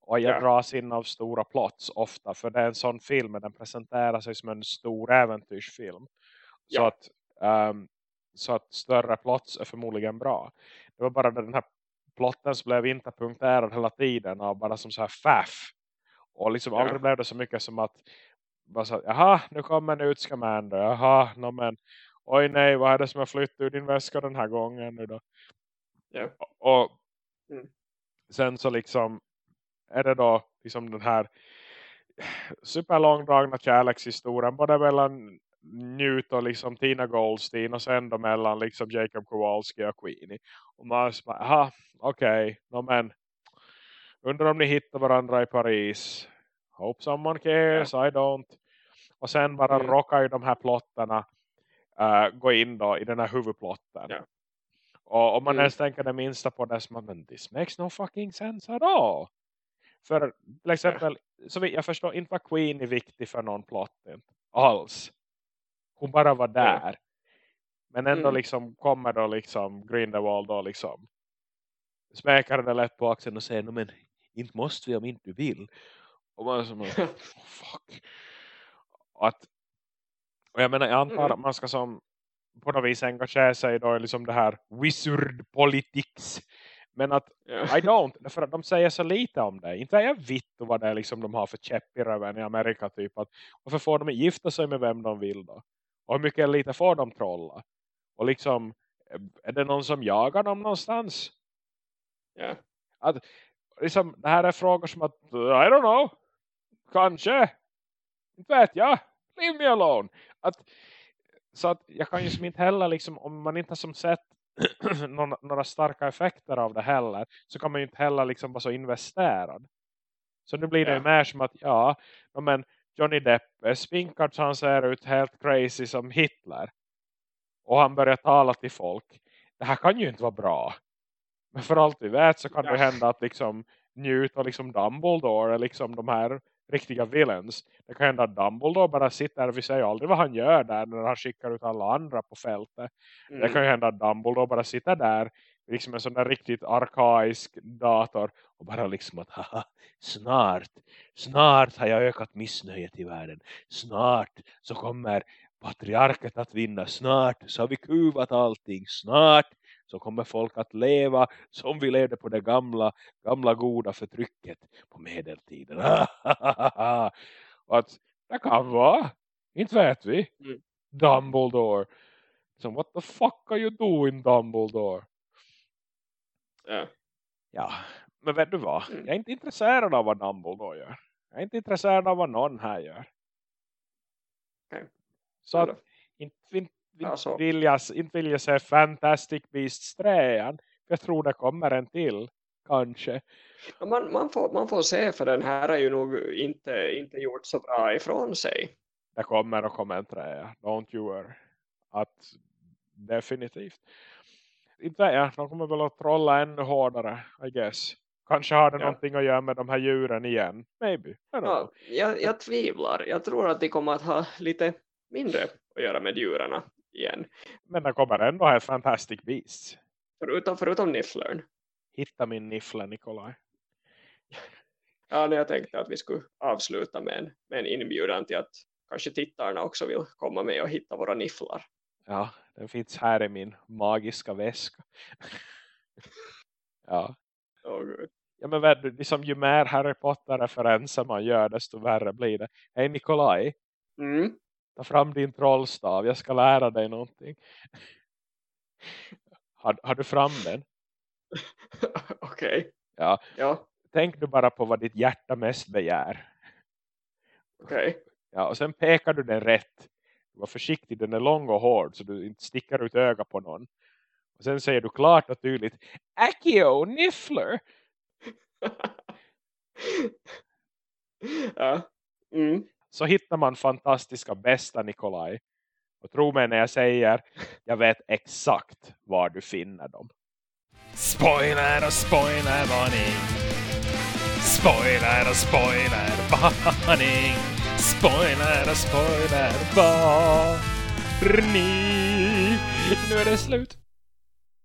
Och jag
Ja.
dras in av stora plots ofta. För det är en sån film. Den presenterar sig som en stor äventyrsfilm. Så,
Ja.
att, ehm, så att större plots är förmodligen bra. Det var bara den här plotten som blev inte punkterad hela tiden. Och bara som så här faff. Och liksom
Ja.
aldrig blev det så mycket som att bara så, att, jaha, nu kommer en utskammander. Jaha, no, men oj nej, vad är det som har flyttat ur din väska den här gången nu då?
Ja.
Och
Mm.
sen så liksom är det då liksom den här superlångdragna kärlekshistorien både mellan Newt och liksom Tina Goldstein och sen då mellan liksom Jacob Kowalski och Queenie. Och man så bara, aha, okej, no, men undrar om ni hittar varandra i Paris. Hope someone cares, I don't. Och sen bara
Mm.
rockar ju de här plottarna uh, gå in då i den här huvudplotten.
Ja.
Och om man
Mm.
ens tänker det minsta på det som att men this makes no fucking sense at all. För till exempel, så vitt jag förstår, inte var Queen är viktig för någon plott inte. alls. Hon bara var där. Men ändå
Mm.
liksom kommer då liksom Grindelwald då liksom smäkar det lätt på axeln och säger "No, men inte måste vi om inte du vill. Och man som, oh, fuck. Att, och jag menar, jag antar
Mm.
att man ska som på något vis engagera sig då liksom det här wizard politics. Men att
Ja.
I don't, därför att de säger så lite om det. Inte är jag vitt och vad det är liksom de har för käpp i röven i Amerika typ. Att, varför får de gifta sig med vem de vill då? Och hur mycket lite får de trolla? Och liksom, är det någon som jagar dem någonstans?
Ja.
Liksom, det här är frågor som att, I don't know. Kanske. Inte vet jag. Leave me alone. Att, så att jag kan ju som inte heller liksom, om man inte har som sett några, några starka effekter av det heller så kan man ju inte heller liksom vara så investerad. Så nu blir det
Ja.
mer som att ja, men Johnny Depp är spinkad så han ser ut helt crazy som Hitler. Och han börjar tala till folk. Det här kan ju inte vara bra. Men för allt vi vet så kan
Ja.
det hända att liksom Newt och liksom Dumbledore liksom de här riktiga villains. Det kan hända att Dumbledore bara sitter, vi säger aldrig vad han gör där när han skickar ut alla andra på fältet.
Mm.
Det kan ju hända att Dumbledore bara sitter där liksom en sån där riktigt arkaisk dator och bara liksom att haha, snart, snart har jag ökat missnöjet i världen. Snart så kommer patriarket att vinna. Snart så har vi kuvat allting. Snart så kommer folk att leva som vi levde på det gamla, gamla goda förtrycket på medeltiden. att det kan vara, inte vet vi,
Mm.
Dumbledore. Så what the fuck are you doing Dumbledore?
Ja.
Ja, men vet du vad?
Mm.
Jag är inte intresserad av vad Dumbledore gör. Jag är inte intresserad av vad någon här gör.
Okej.
Så att inte, inte, inte,
Ja, så.
vill jag, inte vill jag se Fantastic Beasts 3 Jag tror det kommer en till. Kanske.
Ja, Man, man, får, man får se för den här är ju nog inte, inte gjort så bra ifrån sig.
Det kommer att komma en träa. Don't you worry. Att definitivt. Inte jag. De kommer väl att trolla ännu hårdare. I guess. Kanske har det
Ja.
någonting att göra med de här djuren igen. Maybe.
Ja, jag, jag tvivlar. Jag tror att de kommer att ha lite mindre att göra med djuren igen.
Men det kommer ändå ett Fantastic Beasts.
Förutom, förutom Nifflern.
Hitta min niffla Nikolaj.
Ja, när jag tänkte att vi skulle avsluta med en, med en inbjudan till att kanske tittarna också vill komma med och hitta våra nifflar.
Ja, den finns här i min magiska väska. ja. Ja men du, liksom, ju mer Harry Potter-referenser man gör desto värre blir det. Hej Nikolaj,
Mm.
ta fram din trollstav, jag ska lära dig någonting. Har, har du fram den?
Okej.
Ja.
Ja,
Tänk du bara på vad ditt hjärta mest begär.
okej.
Ja, och sen pekar du den rätt. Var försiktig, den är lång och hård så du inte stickar ut öga på någon. Och sen säger du klart och tydligt Accio Niffler!
ja. Mm.
Så hittar man fantastiska bästa Nikolaj. Och tro mig när jag säger jag vet exakt var du finner dem.
Spoiler och spoilervarning. Spoiler och spoilervarning. Spoiler och spoilervarning. Nu är det slut.